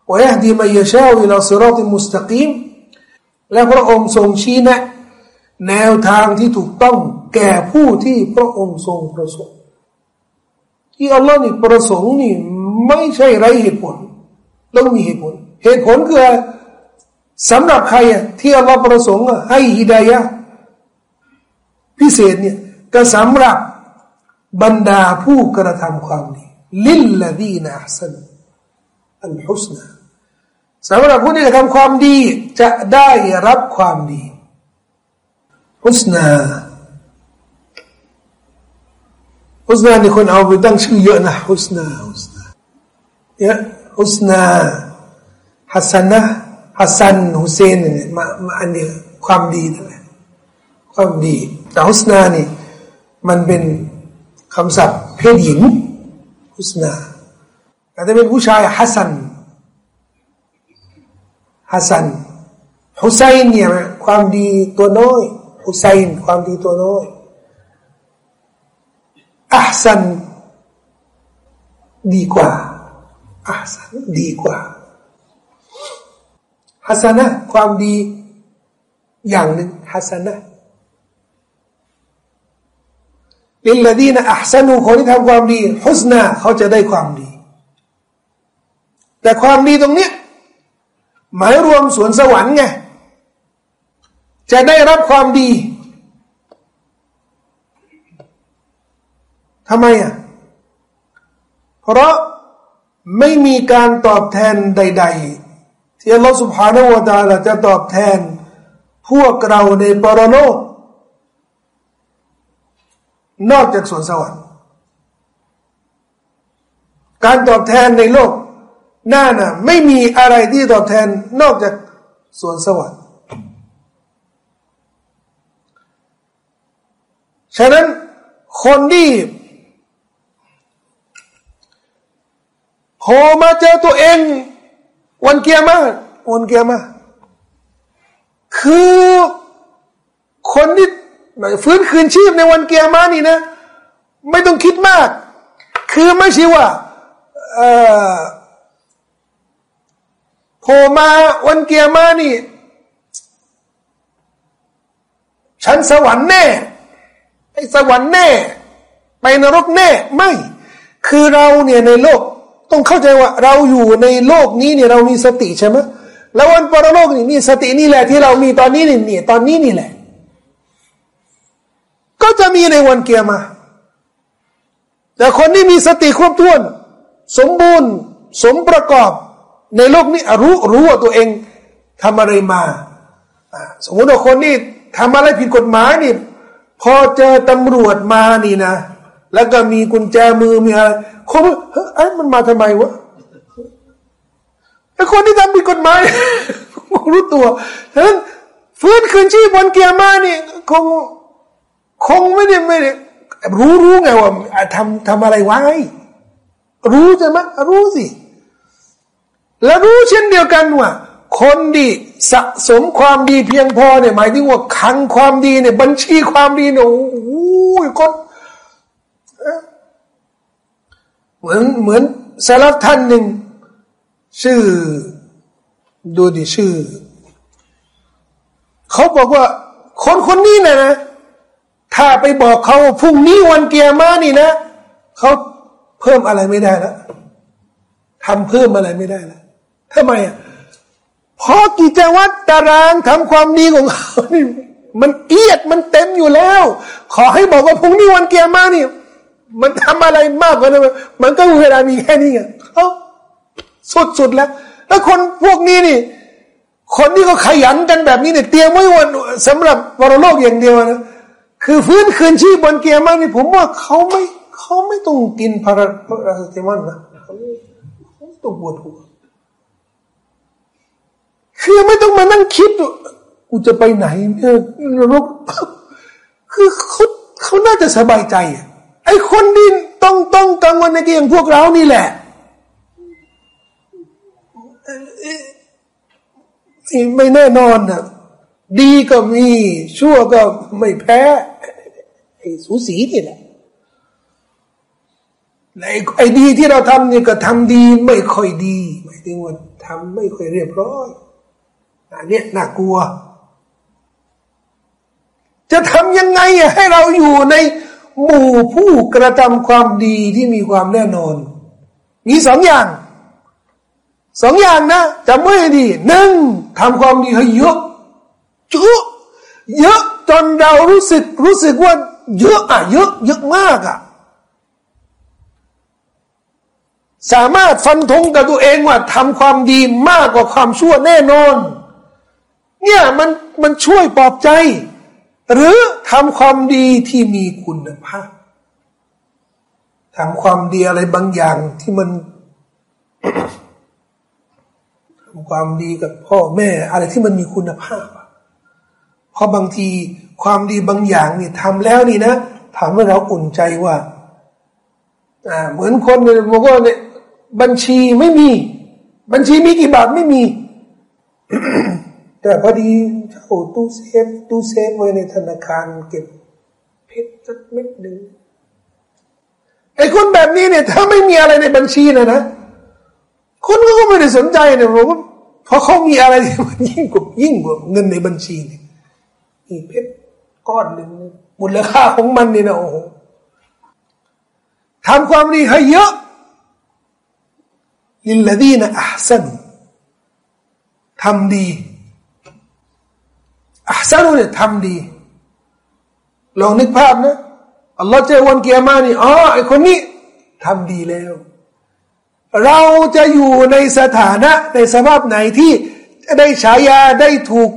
ว่ายดีมายชาวิลาสิรอติมุสตะกีมและพระองค์ทรงชี้แนะ แนวทางที่ถูกต้องแก่ผู้ที่พระองค์ทรงประสงค์ ที่อัลลอฮ์นี่ประสงค์นี่ไม่ใช่ไรเหตุผลต้องมีเหตุผล เหตุผลคือสำหรับใครที่อัลลอฮ์ประสงค์ให้ฮิดายะพิเศษเนี่ยก็สำหรับบรรดาผู้กระทำความดี ลิลลาดีนอัสันอัลฮุสนาสำหรับผู้ที่ทำความดีจะได้รับความดีฮุสนาฮุสนานี่คนเอาไปตั้งชื่อเยอะนะฮุสนาฮุสนาเยอะฮุสนาฮัสนนะฮัสซันฮุเซนเนี่ยมามาอันนี้ความดีนั่นแหละความดีแต่ฮุสนานี่มันเป็นคำศัพท์เพศหญิง حسنى แต่ถ้าเป็นผู้ชายحسن حسن حسين เนี่ยความดีตัวน้อย حسين ความดีตัวน้อย أحسن ดีกว่า أحسن ดีกว่า حسنة ความดีอย่างหนึ่ง حسنة للذين أحسنوا คนที่ทำความดี حسنى เขาจะได้ความดี แต่ความดีตรงเนี้ยหมายรวมสวนสวรรค์ไงจะได้รับความดีทำไมอะ เพราะไม่มีการตอบแทนใด ๆ ที่อัลลอฮฺ سبحانه وتعالى จะตอบแทน พวกเราในปรโลก นอกจากสวนสวรรค์ การตอบแทนในโลกหน้าน่ะไม่มีอะไรที่ตอบแทนนอกจากสวนสวรรค์ ฉะนั้นคนที่พอมาเจอตัวเอง วันเกียร์มาวันเกียร์มาคือคนที่ ฟื้นคืนชีพในวันเกียร์มานี่นะ ไม่ต้องคิดมาก คือไม่ใช่ว่าเออโผล่มาวันเกียร์มานี่ฉันสวรรค์แน่ไอ้สวรรค์แน่ ไปนรกแน่ไม่ คือเราเนี่ยในโลกต้องเข้าใจว่าเราอยู่ในโลกนี้เนี่ยเรามีสติใช่ไหมแล้ววันปรโลกนี่นี่สตินี่แหละที่เรามีตอนนี้นี่นี่ตอนนี้นี่แหละ ก็จะมีในวันเกียร์มา แต่คนที่มีสติครบถ้วน สมบูรณ์ สมประกอบ ในโลกนี้รู้รู้ว่าตัวเองทำอะไรมา สมมติว่าคนที่ทำอะไรผิดกฎหมายนี่ พอเจอตำรวจมานี่นะ แล้วก็มีกุญแจมือมีอะไรคนเฮ้ยมันมาทำไมวะแต่คนที่ทำผิดกฎหมายรู้ตัวฉะนั้นฟื้นคืนชีพบนเกียร์มานี่คง คงไม่ได้ไม่ได้รู้รู้ไงว่าทำทำอะไรไว้ รู้ใช่ไหมรู้สิ แล้วรู้เช่นเดียวกันว่า คนดีสะสมความดีเพียงพอเนี่ยหมายถึงว่าคังความดีเนี่ย บัญชีความดีเนี่ยโอ้โหคนเหมือนเหมือนสารท่านหนึ่ง ชื่อ ดูดิชื่อ เขาบอกว่า คนคนนี้นะนะ ถ้าไปบอกเขาพรุ่งนี้วันเกียร์มานี่นะเขาเพิ่มอะไรไม่ได้แล้วทำเพิ่มอะไรไม่ได้แล้วทำไมอะเพราะกิจวัตรตารางทำความดีของเขานี่มันเอียดมันเต็มอยู่แล้ว ขอให้บอกว่าพรุ่งนี้วันเกียร์มานี่มันทำอะไรมากกว่านั้นมันก็เวลามีแค่นี้ไงเขาสุดๆแล้ว แล้วคนพวกนี้นี่ คนที่เขาขยันกันแบบนี้เนี่ยเตรียมไว้วันสำหรับวรโลกอย่างเดียวนะ คือฟื้นคืนชีพบนเกียร์มากนี่ผมว่าเขาไม่เขาไม่ต้องกินพาราพาราเซตามอลนะเขาต้องปวดหัวคือไม่ต้องมานั่งคิดกูจะไปไหนเนรกคือเขาเขาน่าจะสบายใจไอ้คนดินต้องต้องกังวลในเกี่ยงพวกเรานี่แหละไม่แน่นอนนะ ดีก็มีชั่วก็ไม่แพ้ไอ้สูสีนี่แหละไอ้ไอดีที่เราทำนี่ก็ทำดีไม่ค่อยดีหมายถึงว่าทำไม่ค่อยเรียบร้อยอันนี้น่ากลัว จะทำยังไงให้เราอยู่ในหมู่ผู้กระทำความดีที่มีความแน่นอน มีสองอย่างสองอย่างนะจำไว้ดีหนึ่งทำความดีให้เยอะ เยอะเยอะจนเรารู้สึกรู้สึกว่าเยอะอะเยอะเยอะมากอะสามารถฟันธงกับตัวเองว่าทำความดีมากกว่าความชั่วแน่นอน เนี่ยมันมันช่วยปลอบใจ หรือทำความดีที่มีคุณภาพทำความดีอะไรบางอย่างที่มันความดีกับพ่อแม่ อะไรที่มันมีคุณภาพ เพราะบางทีความดีบางอย่างนี่ทำแล้วนี่นะทำให้เราอุ่นใจว่าอ่าเหมือนคนเนี่ยบอกว่าเนี่ยบัญชีไม่มี บัญชีมีกี่บาทไม่มี แต่พอดีเจ้าตู้เซฟตู้เซฟไว้ในธนาคารเก็บเพชรสักเม็ดหนึ่งไอ้คนแบบนี้เนี่ยถ้าไม่มีอะไรในบัญชีนะนะคนก็ไม่ได้สนใจเนี่ยผมเพราะเขามีอะไรที่มันยิ่งกว่ายิ่งกว่าเงินในบัญชีนี่ อีเพชรก้อนหนึ่งมูลค่าของมันนี่นะโอ้โหทำความดีให้เยอะลิลลดีนะอัสันทำดีอัสันเนี่ยทำดี ลองนึกภาพนะอัลลอฮ์เจอวันเกียร์มานี่อ๋อไอคนนี้ทำดีแล้ว เราจะอยู่ในสถานะในสภาพไหนที่ได้ฉายาได้ถูก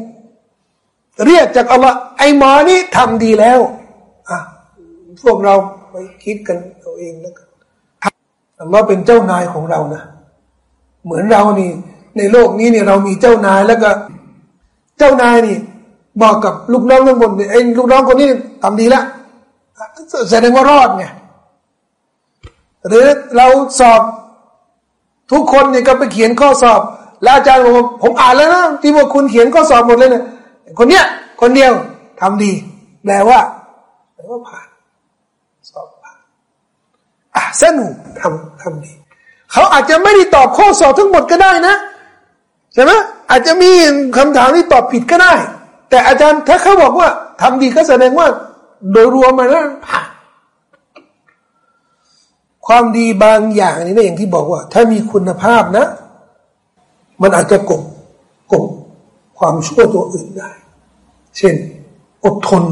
เรียกจากอัลลอฮ์ไอหมอนี่ทำดีแล้วอะพวกเราไปคิดกันเอาเองแล้วกันอัลลอฮ์เป็นเจ้านายของเรานะ เหมือนเรานี่ ในโลกนี้เนี่ยเรามีเจ้านายแล้วก็ เจ้านายนี่ บอกกับลูกน้องทั้งหมดเนี่ยไอ้ลูกน้องคนนี้ทำดีละแสดงว่ารอดไงหรือเราสอบทุกคนเนี่ยก็ไปเขียนข้อสอบ แล้วอาจารย์บอกผมอ่านแล้วนะที่ว่าคุณเขียนข้อสอบหมดเลยเนี่ย คนเนี้ยคนเดียวทำดีแปลว่าแปลว่าผ่านสอบผ่านอะสนุกทำทำดีเขาอาจจะไม่ได้ตอบข้อสอบทั้งหมดก็ได้นะใช่ไหมอาจจะมีคำถามที่ตอบผิดก็ได้ แต่อาจารย์ถ้าเขาบอกว่าทำดีก็แสดงว่า โดยรวมมาแล้วผ่านความดีบางอย่างนี่นะอย่างที่บอกว่า ถ้ามีคุณภาพนะ มันอาจจะกบกบ ความชั่วตัวอื่นได้ เช่น อดทน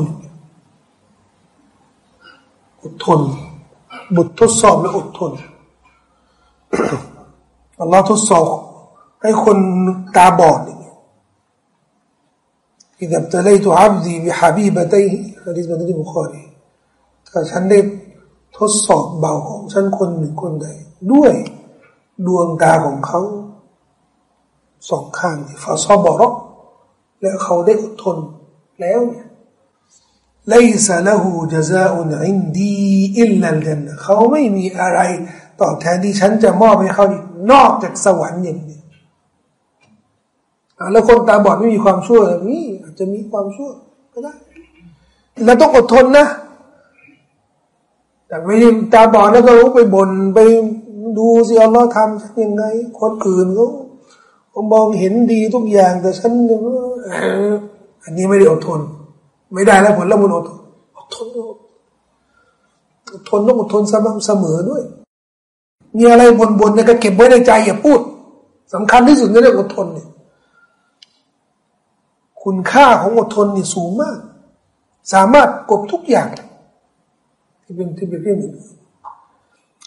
อดทนบททดสอบและอดทนอัลลอฮ์ทดสอบให้คนตาบอดอย่างเงี้ยอิดับตะไลตุอับดีบิฮาบีบะตัยฮะดิษบันทึกบุคอรีถ้าฉันได้ทดสอบเบาของฉันคนหนึ่งคนใด ด้วยดวงตาของเขาสองข้างฟาซอบอรอก แล้วเขาได้อดทนแล้วเนี่ยไลซาละหูจซาอุนอินดีอิลลัลจันเขาไม่มีอะไรตอบแทนที่ฉันจะมอบให้เขาอีกนอกจากสวรรค์อย่างเดียวแล้วคนตาบอดไม่มีความชั่วนี่อาจจะมีความชั่วก็ได้แล้วต้องอดทนนะแต่ไม่ได้ตาบอดแล้วก็รู้ไปบน่นไปดูสิอัลลอฮ์ทำยังไง คนอื่นเขามองเห็นดีทุกอย่าง แต่ฉันอันนี้ไม่ได้อดทน ไม่ได้แล้วผลละมุนอดทนอดทนอดทนต้องอดทนสม่ำเสมอด้วย มีอะไรบนๆเนี่ยก็เก็บไว้ในใจอย่าพูดสำคัญที่สุดในเรื่องอดทนเนี่ยคุณค่าของอดทนนี่สูงมาก สามารถกบทุกอย่าง ที่เป็นที่เป็นเรื่องอื่น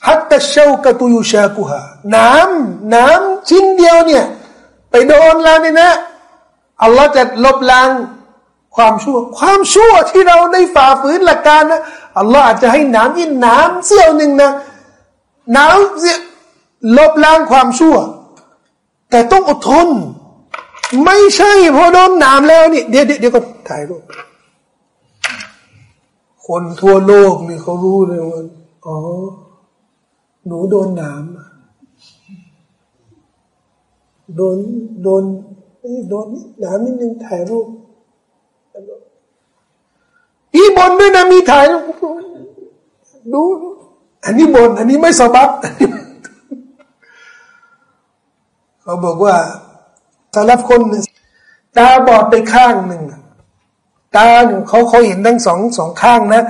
ฮัตตะเชวกตุยุชากุฮาน้ำน้ำชิ้นเดียวเนี่ย ไปโดนแล้วนี่นะอัลลอฮ์จะลบล้างความชั่ว ความชั่วที่เราได้ฝ่าฝืนหลักการนะอัลลอฮ์อาจจะให้น้ำยินน้ำเสี้ยวหนึ่งนะน้ำลบล้างความชั่ว แต่ต้องอดทน ไม่ใช่พอโดนน้ำแล้วนี่เดี๋ยวเดี๋ยวก็ถ่ายรูปคนทั่วโลกนี่เขารู้เลยว่าอ๋อ หนูโดนนาม โดนโดนโดนหนามนิดนึงถ่ายรูปอีบนด้วยนะมีถ่ายดูอันนี้บน อันนี้ไม่สบับเขาบอกว่าสารับคนตาบอดไปข้างหนึ่งตาเขาเขาเห็นทั้งสองสองข้างนะ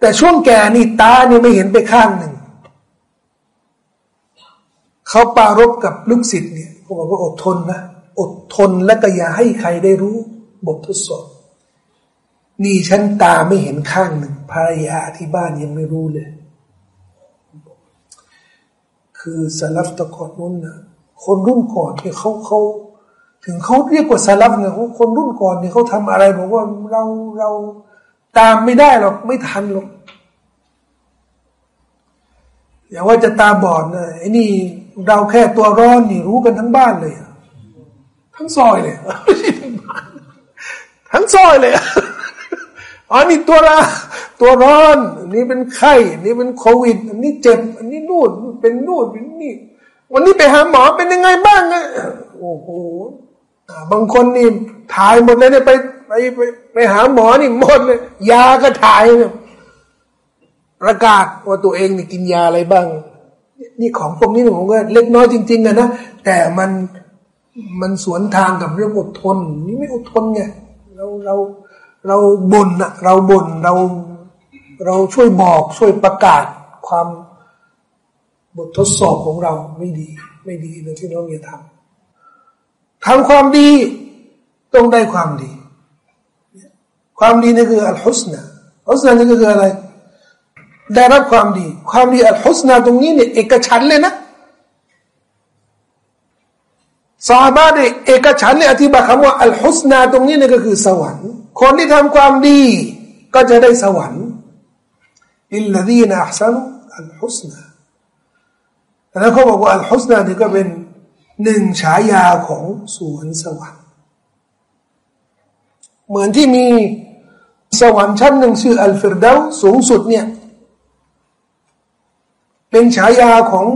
แต่ช่วงแก่นี่ตาเนี่ยไม่เห็นไปข้างหนึ่งเขาปารบกับลูกศิษย์เนี่ย เขาบอกว่าอดทนนะ อดทนและก็อย่าให้ใครได้รู้ บททดสอบ นี่ฉันตาไม่เห็นข้างหนึ่งภรรยาที่บ้านยังไม่รู้เลย คือสลับตะกอนนู้นนะคนรุ่นก่อนที่เขาเขาถึงเขาเรียกว่าสลับเนี่ยคนรุ่นก่อนเนี่ยเขาทำอะไรบอกว่าเราเราตามไม่ได้หรอกไม่ทันหรอกอย่าว่าจะตาบอดนะไอ้นี่ เราแค่ตัวร้อนนี่รู้กันทั้งบ้านเลย ทั้งซอยเลย ทั้งซอยเลยอ๋อนี่ตัวละตัวร้อนอันนี้เป็นไข้อันนี้เป็นโควิด อันนี้เจ็บ อันนี้นู่นเป็นนู่นเป็นนี่ วันนี้ไปหาหมอเป็นยังไงบ้างอะโอ้โหบางคนนี่ถ่ายหมดเลยเนี่ยไปไปไปไปหาหมอนี่หมดเลยยาก็ถ่ายเนี่ยประกาศว่าตัวเองนี่กินยาอะไรบ้าง นี่ของพวกนี้ผมก็เล็กน้อยจริงๆนะนะแต่มันมันสวนทางกับเรื่องอดทน นี่ไม่อดทนไงเราเราเราบ่นอะเราบ่นเราเราช่วยบอกช่วยประกาศความบททดสอบของเราไม่ดี ไม่ดีเลยที่เราอย่าทำทำความดีต้องได้ความดี ความดีนี่คืออัลฮุสนาอัลฮุสนานี่คืออะไร ได้รับความดี ความดีอัลฮุสนาตรงนี้เนี่ยเอกฉันเลยนะซาบะเนี่ยเอกฉันเนี่ยอธิบายคำว่าอัลฮุสนาตรงนี้เนี่ยก็คือสวรรค์ คนที่ทำความดี ก็จะได้สวรรค์للذين أحسنوا الحسنى แล้วเขาบอกว่า الحسنى นี่ก็เป็นหนึ่งฉายาของสวนสวรรค์ เหมือนที่มีสวรรค์ชั้นหนึ่งชื่อ الفردوس สูงสุดเนี่ย เป็นฉายาของ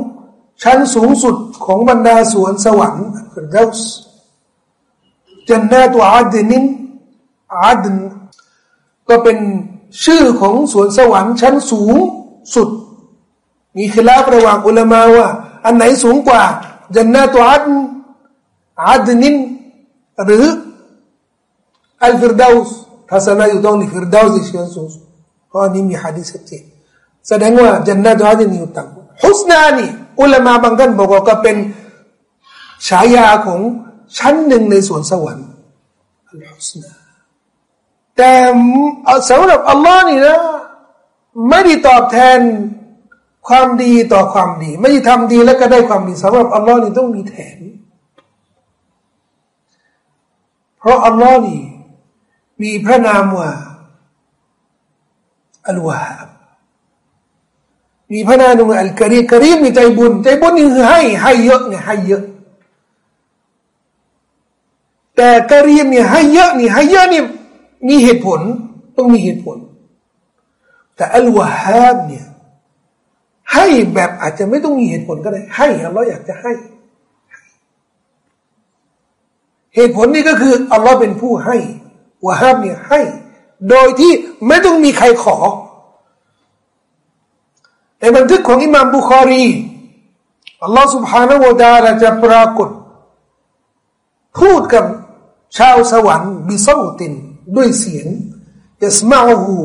ชั้นสูงสุดของบรรดาสวนสวรรค์ الفردوس جنات عدنอาดนก็เป็นชื่อของสวนสวรรค์ชั้นสูงสุด มีคลาบระหว่างอุลามาว่า อันไหนสูงกว่าจันนาตัวอาดนอาดนินหรืออัลฟิรดาวส์ทัศนะอยู่ตรงนี้ฟิรดาวส์ชั้นสูงเพราะนี้มีฮะดีษเจน แสดงว่าจันนาตัวอาดนอยู่ต่ำฮุสนานี่ อุลามาบางท่านบอกว่าก็เป็นฉายาของชั้นหนึ่งในสวนสวรรค์อัลฮุสนาแต่สำหรับอัลลอฮ์นี่นะไม่ได้ตอบแทนความดีต่อความดี ไม่ได้ทำดีแล้วก็ได้ความดีสำหรับอัลลอฮ์นี่ต้องมีแถมเพราะอัลลอฮ์นี่มีพระนามว่าอัลวาบ มีพระนามว่าอัลกรีกรีมมีใจบุญ ใจบุญนี่คือให้ให้เยอะไงให้เยอะ แต่กรีมเนี่ยให้เยอะนี่ให้เยอะนี่มีเหตุผลต้องมีเหตุผล แต่อัลวาฮาบเนี่ยให้แบบอาจจะไม่ต้องมีเหตุผลก็ได้ ให้อัลลอยากจะให้ เหตุผลนี่ก็คืออัลลอฮ์เป็นผู้ให้วาฮาบเนี่ยให้ โดยที่ไม่ต้องมีใครขอ ในบันทึกของอิหม่ามบุคอรีอัลลอฮ์ سبحانه และ تعالى จะปรากฏพูดกับชาวสวรรค์บิซาตินด้วยเสียงยัสมาหู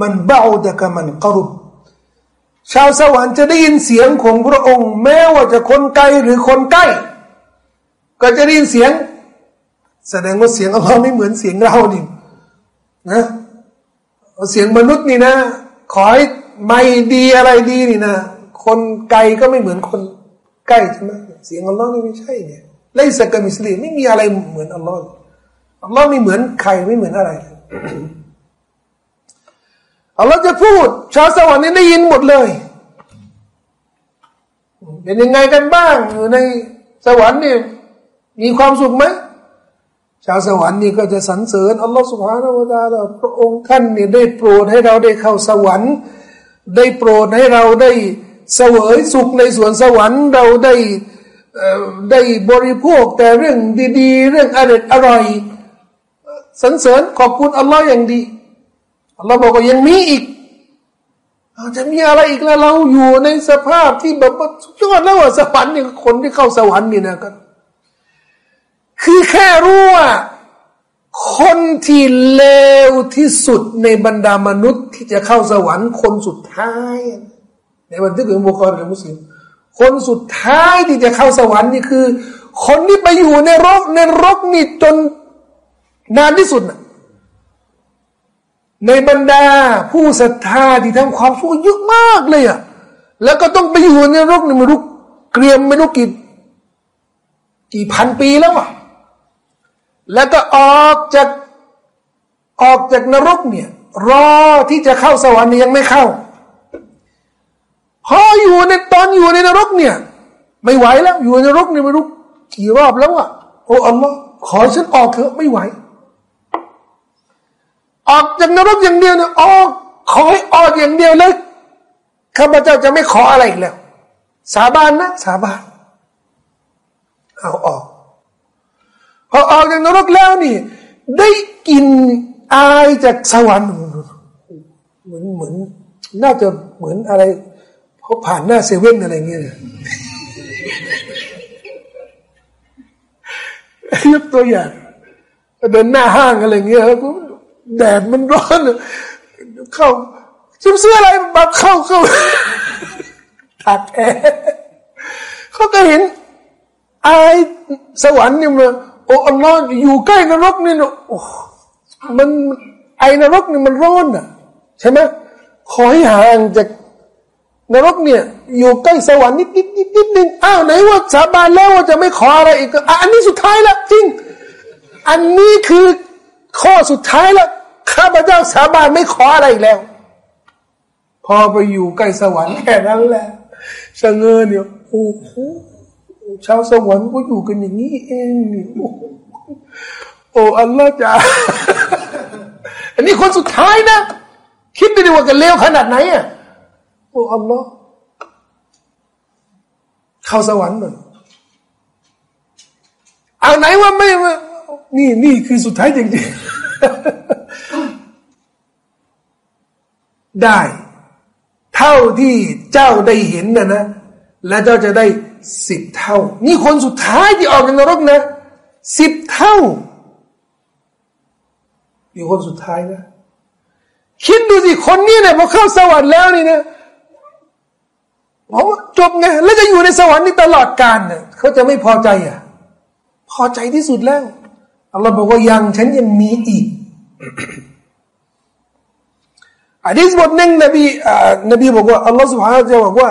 มันบาดกมันกรุบชาวสวรรค์จะได้ยินเสียงของพระองค์ แม้ว่าจะคนไกลหรือคนใกล้ ก็จะได้ยินเสียง แสดงว่าเสียงของเราไม่เหมือนเสียงเราดินะเสียงมนุษย์นี่นะ ขอให้ ไม่ดีอะไรดีนี่นะ คนไกลก็ไม่เหมือนคนใกล้ใช่ไหมเสียงของเราไม่ใช่เนี่ยไลสักมิสลีไม่มีอะไรเหมือนอัลลอฮ์อัลลอฮ์ไม่เหมือนใครไม่เหมือนอะไรอัลลอฮ์จะพูด ชาวสวรรค์นี่ได้ยินหมดเลยเป็นยังไงกันบ้างอยู่ในสวรรค์นี่มีความสุขไหมชาวสวรรค์นี่ก็จะสรรเสริญอัลลอฮ์สุบฮานาอูตาลาพระองค์ท่านนี่ได้โปรดให้เราได้เข้าสวรรค์ ได้โปรดให้เราได้เสวยสุขในสวนสวรรค์เราได้ได้บริโภคแต่เรื่องดี ๆ เรื่องอร่อยอร่อยสรรเสริญขอบคุณอัลลอฮ์อย่างดีอัลลอฮ์บอกว่ายังมีอีกจะมีอะไรอีกแล้วเราอยู่ในสภาพที่แบบสุดยอดแล้วอะสวรรค์เนี่ยคนที่เข้าสวรรค์นี่นะก็คือแค่รู้ว่า คนที่เลวที่สุดในบรรดามนุษย์ที่จะเข้าสวรรค์คนสุดท้าย ในวันที่เกิดบุคคลในมุสลิมคนสุดท้ายที่จะเข้าสวรรค์นี่คือ คนที่ไปอยู่ในรกในรกนี่จนนานที่สุด ในบรรดาผู้ศรัทธาที่ทำความชั่วเยอะมากเลยอะแล้วก็ต้องไปอยู่ในรกนี่ไม่รู้เกรียมไม่รู้กี่กี่พันปีแล้วอะ แล้วก็ออกจากออกจากนรกเนี่ย รอที่จะเข้าสวรรค์ยังไม่เข้า พออยู่ในตอนอยู่ในนรกเนี่ย ไม่ไหวแล้ว อยู่ในนรกเนี่ยไม่รู้กี่รอบแล้วอะโอ้อัลลอฮ์ขอฉันออกเถอะไม่ไหว ออกจากนรกอย่างเดียวเนี่ยออกขอให้ออกอย่างเดียวเลยข้าพเจ้าจะไม่ขออะไรอีกแล้ว สาบานนะ สาบานเอาออก พอออกจากนรกแล้วนี่ ได้กินอายจากสวรรค์เหมือนเหมือน น่าจะเหมือนอะไรพอผ่านหน้าเซเว่นอะไรเงี้ยยกตัวอย่างเดินหน้าห้างอะไรเงี้ยแดดมันร้อนเข้าชุบเสื้ออะไรแบบเข้าเข้าถักแอเขาก็เห็นไอสวรรค์นี่มัน อ้อัลลอฮ์อยู่ใกล้นรกนี่นะโอ้มันไอนรกนี่มันร้อนอะ ใช่ไหมขอให้ห่างจากนรกเนี่ย อยู่ใกล้สวรรค์นิดนิดนิดนิดนึงอ้าวไหนว่าสาบานแล้วว่าจะไม่ขออะไรอีกอันนี้สุดท้ายละจริง อันนี้คือข้อสุดท้ายละข้าพเจ้าสาบานไม่ขออะไรอีกแล้ว พอไปอยู่ใกล้สวรรค์แค่นั้นแหละชะเงินเนี่ยโอ้โห ชาวสวรรค์ก็อยู่กันอย่างนี้เองโอ้อัลลอฮ์จ้าอันนี้คนสุดท้ายนะ คิดดูดิว่ากันเลวขนาดไหนอะโอ้อัลลอฮ์เข้าสวรรค์เลยเอาไหนว่าไม่นี่นี่คือสุดท้ายจริงๆได้ เท่าที่เจ้าได้เห็นนะนะ และเจ้าจะได้ สิบเท่า นี่คนสุดท้ายที่ออกจากนรกนะสิบเท่าอยู่คนสุดท้ายนะ คิดดูสิคนนี้เนี่ยพอเข้าสวรรค์แล้วนี่นะผมจบไงแล้วจะอยู่ในสวรรค์นี่ตลอดกาลเนี่ยเขาจะไม่พอใจอะ พอใจที่สุดแล้วอัลลอฮ์บอกว่ายังฉันยังมีอีกอันนี้บทหนึ่งนบีอ่านบีบอกว่าอัลลอฮ์สุบฮานะจะบอกว่า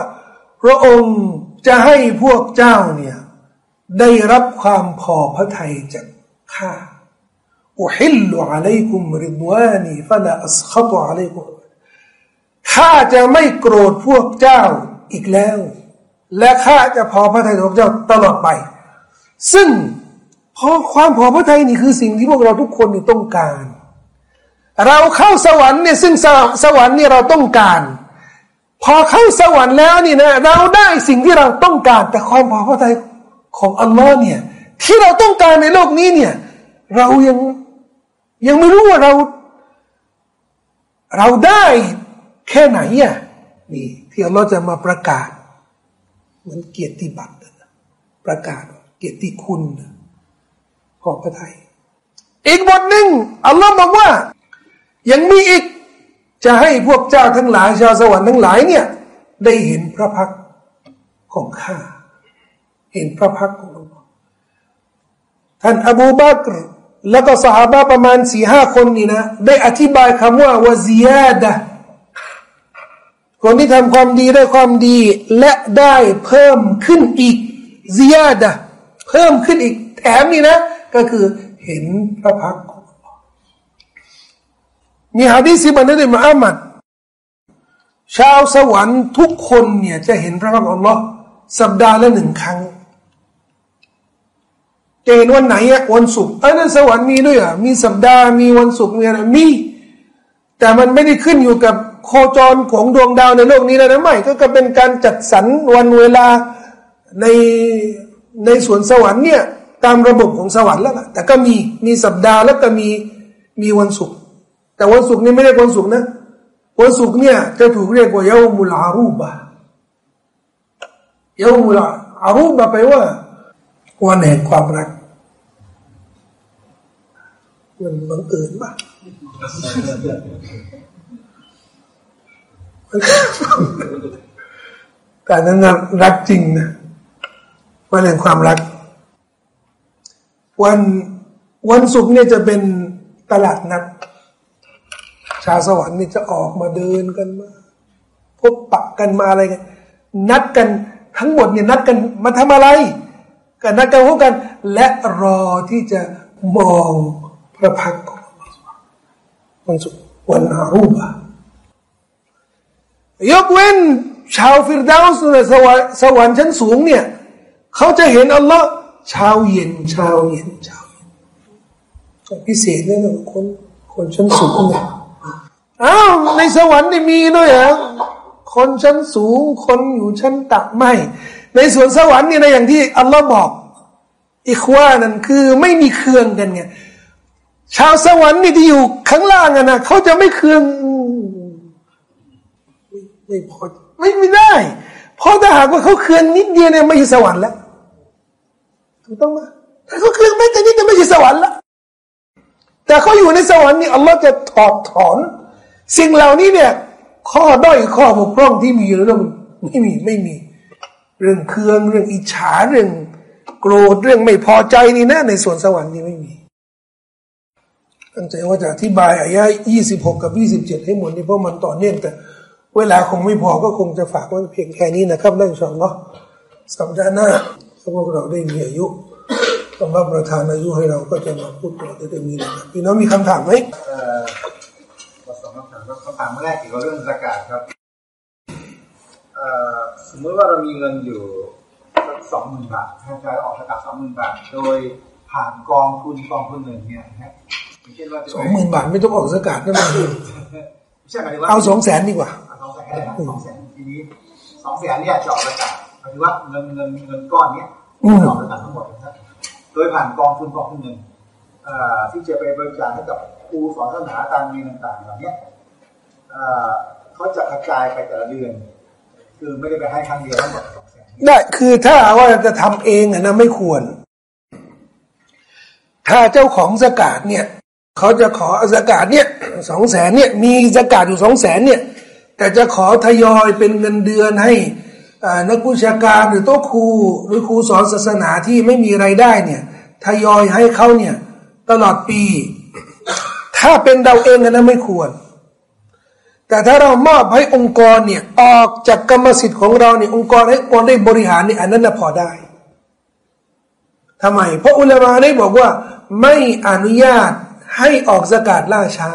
พระองค์ จะให้พวกเจ้าเนี่ย ได้รับความพอพระทัยจากข้าอุฮิลลุอะลัยกุมริดวานีฟะลาอัสขตุอะลัยกุมข้าจะไม่โกรธพวกเจ้าอีกแล้ว และข้าจะพอพระทัยของเจ้าตลอดไป ซึ่งพอความพอพระทัยนี่คือสิ่งที่พวกเราทุกคนนี่ต้องการ เราเข้าสวรรค์เนี่ยซึ่งสวรรค์นี่เราต้องการ พอเข้าสวรรค์แล้วนี่นะเราได้สิ่งที่เราต้องการ แต่ความพอพระทัยของอัลลอฮ์เนี่ย ที่เราต้องการในโลกนี้เนี่ย เรายังยังไม่รู้ว่าเรา เราได้แค่ไหนอะนี่ที่อัลลอฮ์จะมาประกาศ เหมือนเกียรติบัตรประกาศเกียรติคุณของพระทัยอีกบทหนึ่งอัลลอฮ์บอกว่า ยังมีอีก จะให้พวกเจ้าทั้งหลายชาวสวรรค์ทั้งหลายเนี่ย ได้เห็นพระพักของข้า เห็นพระพักของอัลลอฮ์ท่านอบูบักรแล้วก็สหายประมาณสี่ห้าคนนี่นะ ได้อธิบายคำว่าวาซียาดะคนที่ทำความดีได้ความดี และได้เพิ่มขึ้นอีกซียาดะเพิ่มขึ้นอีกแถมนี่นะ ก็คือเห็นพระพักของ มีฮะดีสิบันได้มาอามัดชาวสวรรค์ทุกคนเนี่ยจะเห็นพระพักของอัลลอฮ์สัปดาห์ละหนึ่งครั้งจะเห็นวันไหนอะวันศุกร์อันนั้นสวรรค์มีด้วยอะมีสัปดาห์มีวันศุกร์มีอะไรมี แต่มันไม่ได้ขึ้นอยู่กับโคจรของดวงดาวในโลกนี้แล้วนะไม่ก็เป็นการจัดสรรวันเวลาในในสวนสวรรค์เนี่ยตามระบบของสวรรค์แล้วนะแต่ก็มีมีสัปดาห์แล้วก็มีมีวันศุกร์ แต่วันศุกร์นี่ไม่ได้วันศุกร์นะ วันศุกร์เนี่ยจะถูกเรียกว่าเยามุลอารูบะเยามุลอารูบะแปลว่าวันแห่งความรักมันบังเอิญปะแต่นั้นรักจริงนะวันแห่งความรัก วันวันศุกร์เนี่ยจะเป็นตลาดนัด ชาวสวรรค์นี่จะออกมาเดินกันมาพบปะกันมาอะไรกันนัดกันทั้งหมดเนี่ยนัดกันมาทำอะไรกันนัดกันพบกัน และรอที่จะมองพระพักของวันศุกร์วันอารูบะยกเว้น ชาวฟิรดาวส์ในสวรรค์สวรรค์ชั้นสูงเนี่ยเขาจะเห็นอัลลอฮ์ชาวเย็นชาวเย็นชาวเย็นพิเศษเนี่ยนะคนคนชั้นสูงเนี่ย อ้าวในสวรรค์นี่มีด้วยเหรอคนชั้นสูง คนอยู่ชั้นต่ำไม่ ในสวนสวรรค์นี่นะอย่างที่อัลลอฮ์บอก อีกว่านั่นคือไม่มีเครื่องกันไงชาวสวรรค์นี่ที่อยู่ข้างล่างอะนะเขาจะไม่เครื่องไม่พอไม่ไม่ได้ เพราะถ้าหากว่าเขาเคลื่อนนิดเดียวเนี่ยไม่ใช่สวรรค์แล้วถูกต้องไหมถ้าเขาเคลื่อนไม่แต่นิดเดียวไม่ใช่สวรรค์แล้วแต่เขาอยู่ในสวรรค์นี่อัลลอฮ์จะถอดถอน สิ่งเหล่านี้เนี่ย ข้อด้อยข้อบกพร่องที่มีเรื่องไม่มีไม่มี เรื่องเคืองเรื่องอิจฉาเรื่อง โกรธเรื่องไม่พอใจนี่นะ ในส่วนสวรรค์นี่ไม่มีตั้งใจว่าจะอธิบายอายะยี่สิบหกกับยี่สิบเจ็ดให้หมดนี่เพราะมันต่อเนื่องแต่เวลาคงไม่พอก็คงจะฝากไว้เพียงแค่นี้นะครับนั่งชองเนาะสัปดาห์หน้าถ้าพวกเราได้มีอายุต้องรับประทานอายุให้เราก็จะมาพูดต่อจะได้มีนะครับพี่น้องมีคำถามไหม คำถามคำถามแรกเกี่ยวกับเรื่องสกาดครับสมมติว่าเรามีเงินอยู่สักสองหมื่นบาทให้ใช้ออกสกัดสองหมื่นบาท โดยผ่านกองทุนกองทุนหนึ่งเนี่ยนะเช่นว่าสองหมื่นบาทไม่ต้องออกสกัดนั่นเองใช่ไหมว่าเอาสองแสนดีกว่าสองแสนสองแสนทีนี้สองแสนเนี่ยจะออกสกัดหมายถึงว่าเงินเงินเงินก้อนเนี้ยจะออกสกัดทั้งหมดนะโดยผ่านกองทุนกองทุนหนึ่งที่จะไปบริจาคให้กับครูสอนศาสนาตามมีต่างๆเหล่านี้ เขาจะกระจายไปแต่ละเดือน คือไม่ได้ไปให้ครั้งเดียวทั้งหมดได้คือถ้าว่าจะทำเองนะไม่ควร ถ้าเจ้าของสกาดเนี่ยเขาจะขอสกาดเนี่ยสองแสนเนี่ย มีสกาดอยู่สองแสนเนี่ย แต่จะขอทยอยเป็นเงินเดือนให้นักวิชาการหรือโต๊ะครูหรือครูสอนศาสนาที่ไม่มีไรายได้เนี่ยทยอยให้เขาเนี่ย ตลอดปี ถ้าเป็นเราเองนะไม่ควร แต่ถ้าเรามอบให้องค์กรเนี่ยออกจากกรรมสิทธิ์ของเราเนี่ยองค์กรให้องค์กรได้บริหารเนี่ยอันนั้นนะพอได้ทำไม เพราะอุลามาได้บอกว่า ไม่อนุญาตให้ออกสกาดล่าช้า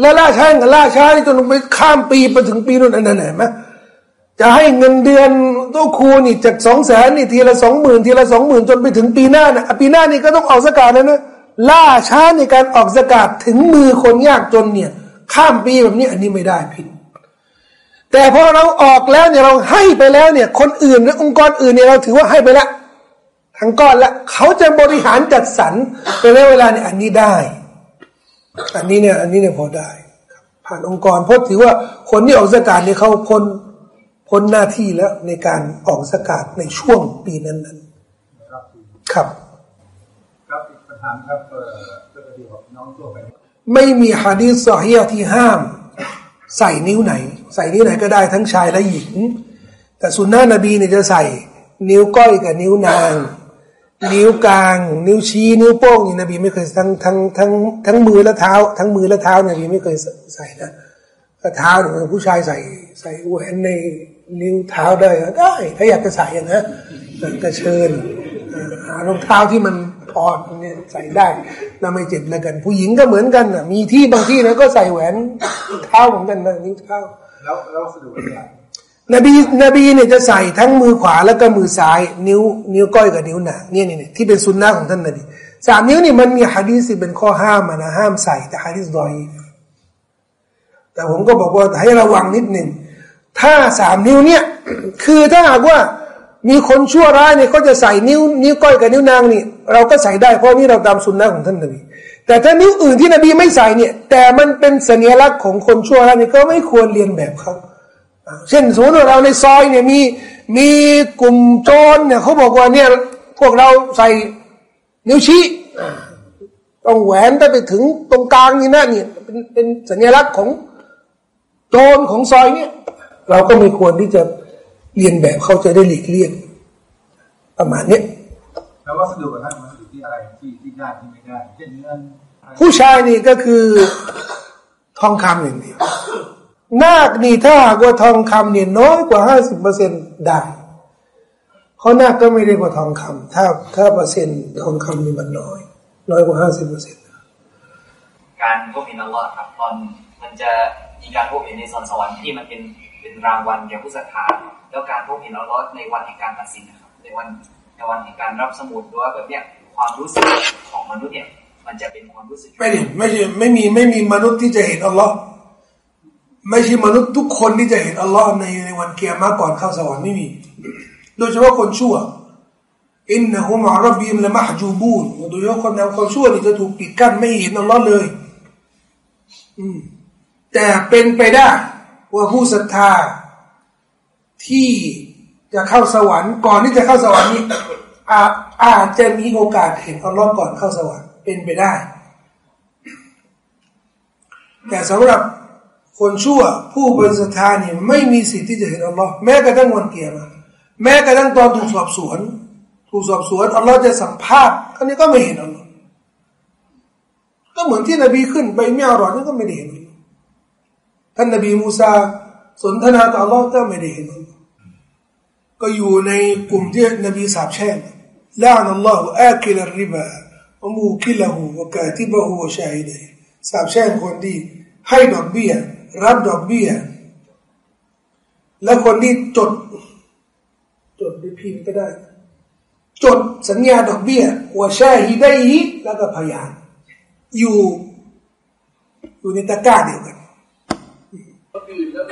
และล่าช้ากับล่าช้านี่จนไปข้ามปีไปถึงปีนู้นอันนั้นไหนไหมจะให้เงินเดือนตัวครูนี่จากสองแสนนี่ทีละสองหมื่นทีละสองหมื่นจนไปถึงปีหน้านะปีหน้านี่ก็ต้องออกสกาดแล้วนะล่าช้าในการออกสกาดถึงมือคนยากจนเนี่ย ข้ามปีแบบนี้อันนี้ไม่ได้ผิด แต่พอเราออกแล้วเนี่ยเราให้ไปแล้วเนี่ย คนอื่นหรือองค์กรอื่นเนี่ยเราถือว่าให้ไปแล้วทั้งก้อนละเขาจะบริหารจัดสรรไปในเวลาเนี่ยอันนี้ได้ อันนี้เนี่ย อันนี้เนี่ยพอได้ ผ่านองค์กรเพราะถือว่าคนที่ออกสกาดเนี่ยเขาพ้นพ้นหน้าที่แล้วในการออกสกาดในช่วงปีนั้นๆ ครับถามครับเออเรื่องดีของน้องตัวไป ไม่มีฮะดีษสอฮีที่ห้าม ใส่นิ้วไหน ใส่นิ้วไหนก็ได้ทั้งชายและหญิง แต่สุนนะนบีเนี่ยจะใส่ นิ้วก้อยกับนิ้วนาง นิ้วกลาง นิ้วชี้ นิ้วโป้งนี่นบีไม่เคยทั้งทั้งทั้งทั้งมือและเท้า ทั้งมือและเท้านบีไม่เคยใส่นะเท้าเนี่ยผู้ชายใส่ใส่แหวนในนิ้วเท้าได้ได้ ถ้าอยากจะใส่นะก็เชิญหารองเท้าที่มัน พอเนี่ยใส่ได้แล้วไม่เจ็บแล้วกัน ผู้หญิงก็เหมือนกันนะมีที่บางที่นะก็ใส่แหวนเท้าเหมือนกันนะนิ้วเท้าแล้วแล้วสะดวกยังนบีนบีเนี่ยจะใส่ทั้งมือขวาแล้วก็มือซ้าย นิ้ว นิ้วก้อยกับนิ้วนางเนี่ยนี่ที่เป็นสุนนะของท่านนบีสามนิ้วนี่มันมีฮะดีษเป็นข้อห้ามนะห้ามใส่แต่ฮะดีษดอยแต่ผมก็บอกว่าให้ระวังนิดหนึ่งถ้าสามนิ้วเนี่ย คือถ้าหากว่า มีคนชั่วร้ายเนี่ยก็จะใส่นิ้วนิ้วก้อยกับนิ้วนางนี่ เราก็ใส่ได้เพราะนี่เราตามสุนนะของท่านนบีแต่ถ้านิ้วอื่นที่นบีไม่ใส่เนี่ย แต่มันเป็นสัญลักษณ์ของคนชั่วร้ายเนี่ยก็ไม่ควรเรียนแบบเขาเช่นสมมติเราในซอยเนี่ยมีมีกลุ่มโจรเนี่ยเขาบอกว่าเนี่ยพวกเราใส่นิ้วชี้ต้องแหวนไปถึงตรงกลางนี่นะเนี่ยเป็นเป็นสัญลักษณ์ของโจรของซอยเนี่ย เราก็ไม่ควรที่จะ เรียนแบบเขาจะได้หลีกเลี่ยงประมาณนี้แล้ววัสดุท่านมันอยู่ที่อะไรที่ที่ได้ที่ไม่ได้เช่นเงินผู้ชายนี่ก็คือทองคำอย่างเดียวนาคนี่ถ้าหากว่าทองคำเนี่ยน้อยกว่าห้าสิบเปอร์เซ็นได้เพราะนาคก็ไม่ได้กว่าทองคำถ้าถ้าเปอร์เซ็นต์ทองคำนี่มันน้อย น้อยกว่าห้าสิบเปอร์เซ็นต์การพบเห็นอัลลอฮ์ครับตอนมันจะมีการพบเห็นในสวนสวรรค์ที่มันเป็น เป็นรางวัลแก่ผู้ศรัทธาแล้วการพบเห็นอัลลอฮ์ในวันแห่งการตัดสินนะครับในวันในวันแห่งการรับสมุดด้วยแบบเนี้ยความรู้สึกของมนุษย์เนี่ยมันจะเป็นความรู้สึกไม่ดิไม่ใช่ไม่มีไม่มีมนุษย์ที่จะเห็นอัลลอฮ์ไม่ใช่มนุษย์ทุกคนที่จะเห็นอัลลอฮ์ในในวันเกียร์มาก่อนเข้าสวรรค์ไม่มี โดยเฉพาะคนชั่วอินนะฮุมารบีมละมหจูบูนโดยเฉพาะคนทำความชั่วนี่จะถูกปิดกั้นไม่เห็นอัลลอฮ์เลย อืมแต่เป็นไปได้ ว่าผู้ศรัทธาที่จะเข้าสวรรค์ก่อนที่จะเข้าสวรรค์นี้อาอาจจะมีโอกาสเห็นอัลลอฮ์ก่อนเข้าสวรรค์เป็นไปได้ แต่สำหรับคนชั่วผู้เป็นศรัทธาเนี่ยไม่มีสิทธิ์ที่จะเห็นอัลลอฮ์แม้กระทั่งวันเกียรมาแม้กระทั่งตอนถูกสอบสวน ถูกสอบสวนอัลลอฮ์จะสัมภาษณ์อันนี้ก็ไม่เห็นอัลลอฮ์ก็เหมือนที่นบีขึ้นไปเมียรอดนี่ก็ไม่ได้เห็น ท่านนบีมูซาสนทนากับอัลลอฮ์ก็ไม่ได้เห็นก็อยู่ในกลุ่มที่นบีสาบแช่งลานัลลอฮฺอาคิลริบะวมูคิลหูวกาติบะหูวชาฮิดะสาบแช่งคนที่ให้ดอกเบี้ย รับดอกเบี้ย แล้วคนที่จด จดด้วยพิมพ์ก็ได้ จดสัญญาดอกเบี้ยหัวแช่ฮีได้ฮีแล้วก็พยานอยู่อยู่ในตะกร้าเดียวกัน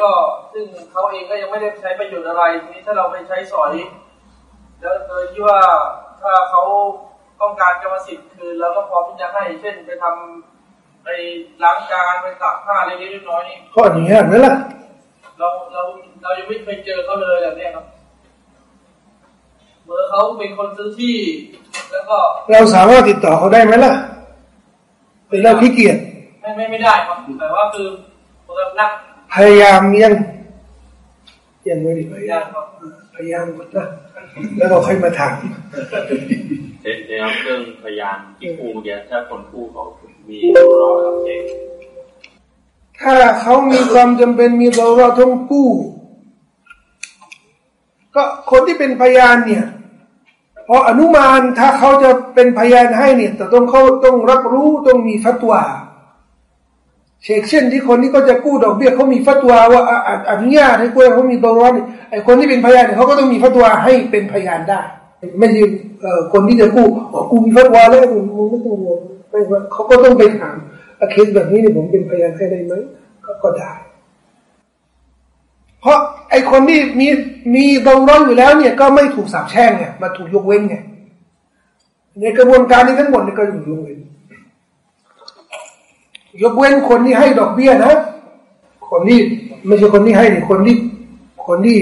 ก็ซึ่งเขาเองก็ยังไม่ได้ใช้ประโยชน์อะไรทีนี้ถ้าเราไปใช้สอยแล้วโดยที่ว่าถ้าเขาต้องการกรรมสิทธิ์คืนเราก็พร้อมที่จะให้เช่นไปทำไปล้างจานไปตักผ้าเล็กๆน้อยๆนี่ข้ออนุญาตไหมล่ะเราเราเรายังไม่เคยเจอเขาเลยแบบเนี้ยครับเมื่อเขาเป็นคนซื้อที่ แล้วก็เราสามารถติดต่อเขาได้ไหมล่ะเป็นเราขี้เกียจไม่ไม่ไม่ได้ครับแต่ว่าคือเหมือนกับนัก พยายามยังยังไม่ได้พยายายามมครับพยายามก่อนนะแล้วเราค่อยมาถามเดี๋ยวเดี๋ยวเรื่องพยานที่คู่เมื่อกี้ถ้าคนคู่เขามีตัวรอครับเองถ้าเขามีความจำเป็นมีเราเราต้องกู้ ก็คนที่เป็นพยานเนี่ยพออนุมานถ้าเขาจะเป็นพยานให้เนี่ยแต่ต้องเขาต้องรับรู้ต้องมีฟัตวา เชกเช่นที่คนที่เขาจะกู้ดอกเบี้ยเขามีฟัตวาว่าอะอะอนุญาตให้กู้เขามีตัวร้อนไอ้คนที่เป็นพยานเนี่ยเขาก็ต้องมีฟัตวาให้เป็นพยานได้ ไม่ใช่คนที่จะกู้กูมีฟัตวาแล้วมึงมึงไม่ต้องห่วงไม่เขาก็ต้องไปถามอะเคสแบบนี้เนี่ยผมเป็นพยานให้ได้ไหมก็ได้ เพราะไอคนที่มีมีดองร้อนอยู่แล้วเนี่ยก็ไม่ถูกสาปแช่งไงมาถูกยกเว้นไงในกระบวนการนี้ทั้งหมดนี่ก็ถูกยกเว้น ยกเว้นคนที่ให้ดอกเบี้ยนะ คนที่ไม่ใช่คนที่ให้เนี่ยคนที่คนที่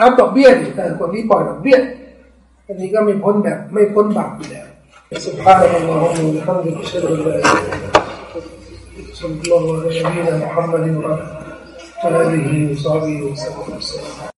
รับดอกเบี้ยดิแต่คนที่ปล่อยดอกเบี้ยอันนี้ก็ไม่พ้นแบบไม่พ้นบาปอยู่แล้ว سبحانك اللهم وبحمدك اشهد ان لا اله الا انت صلى الله على نبينا محمد وعلى اله وصحبه وسلم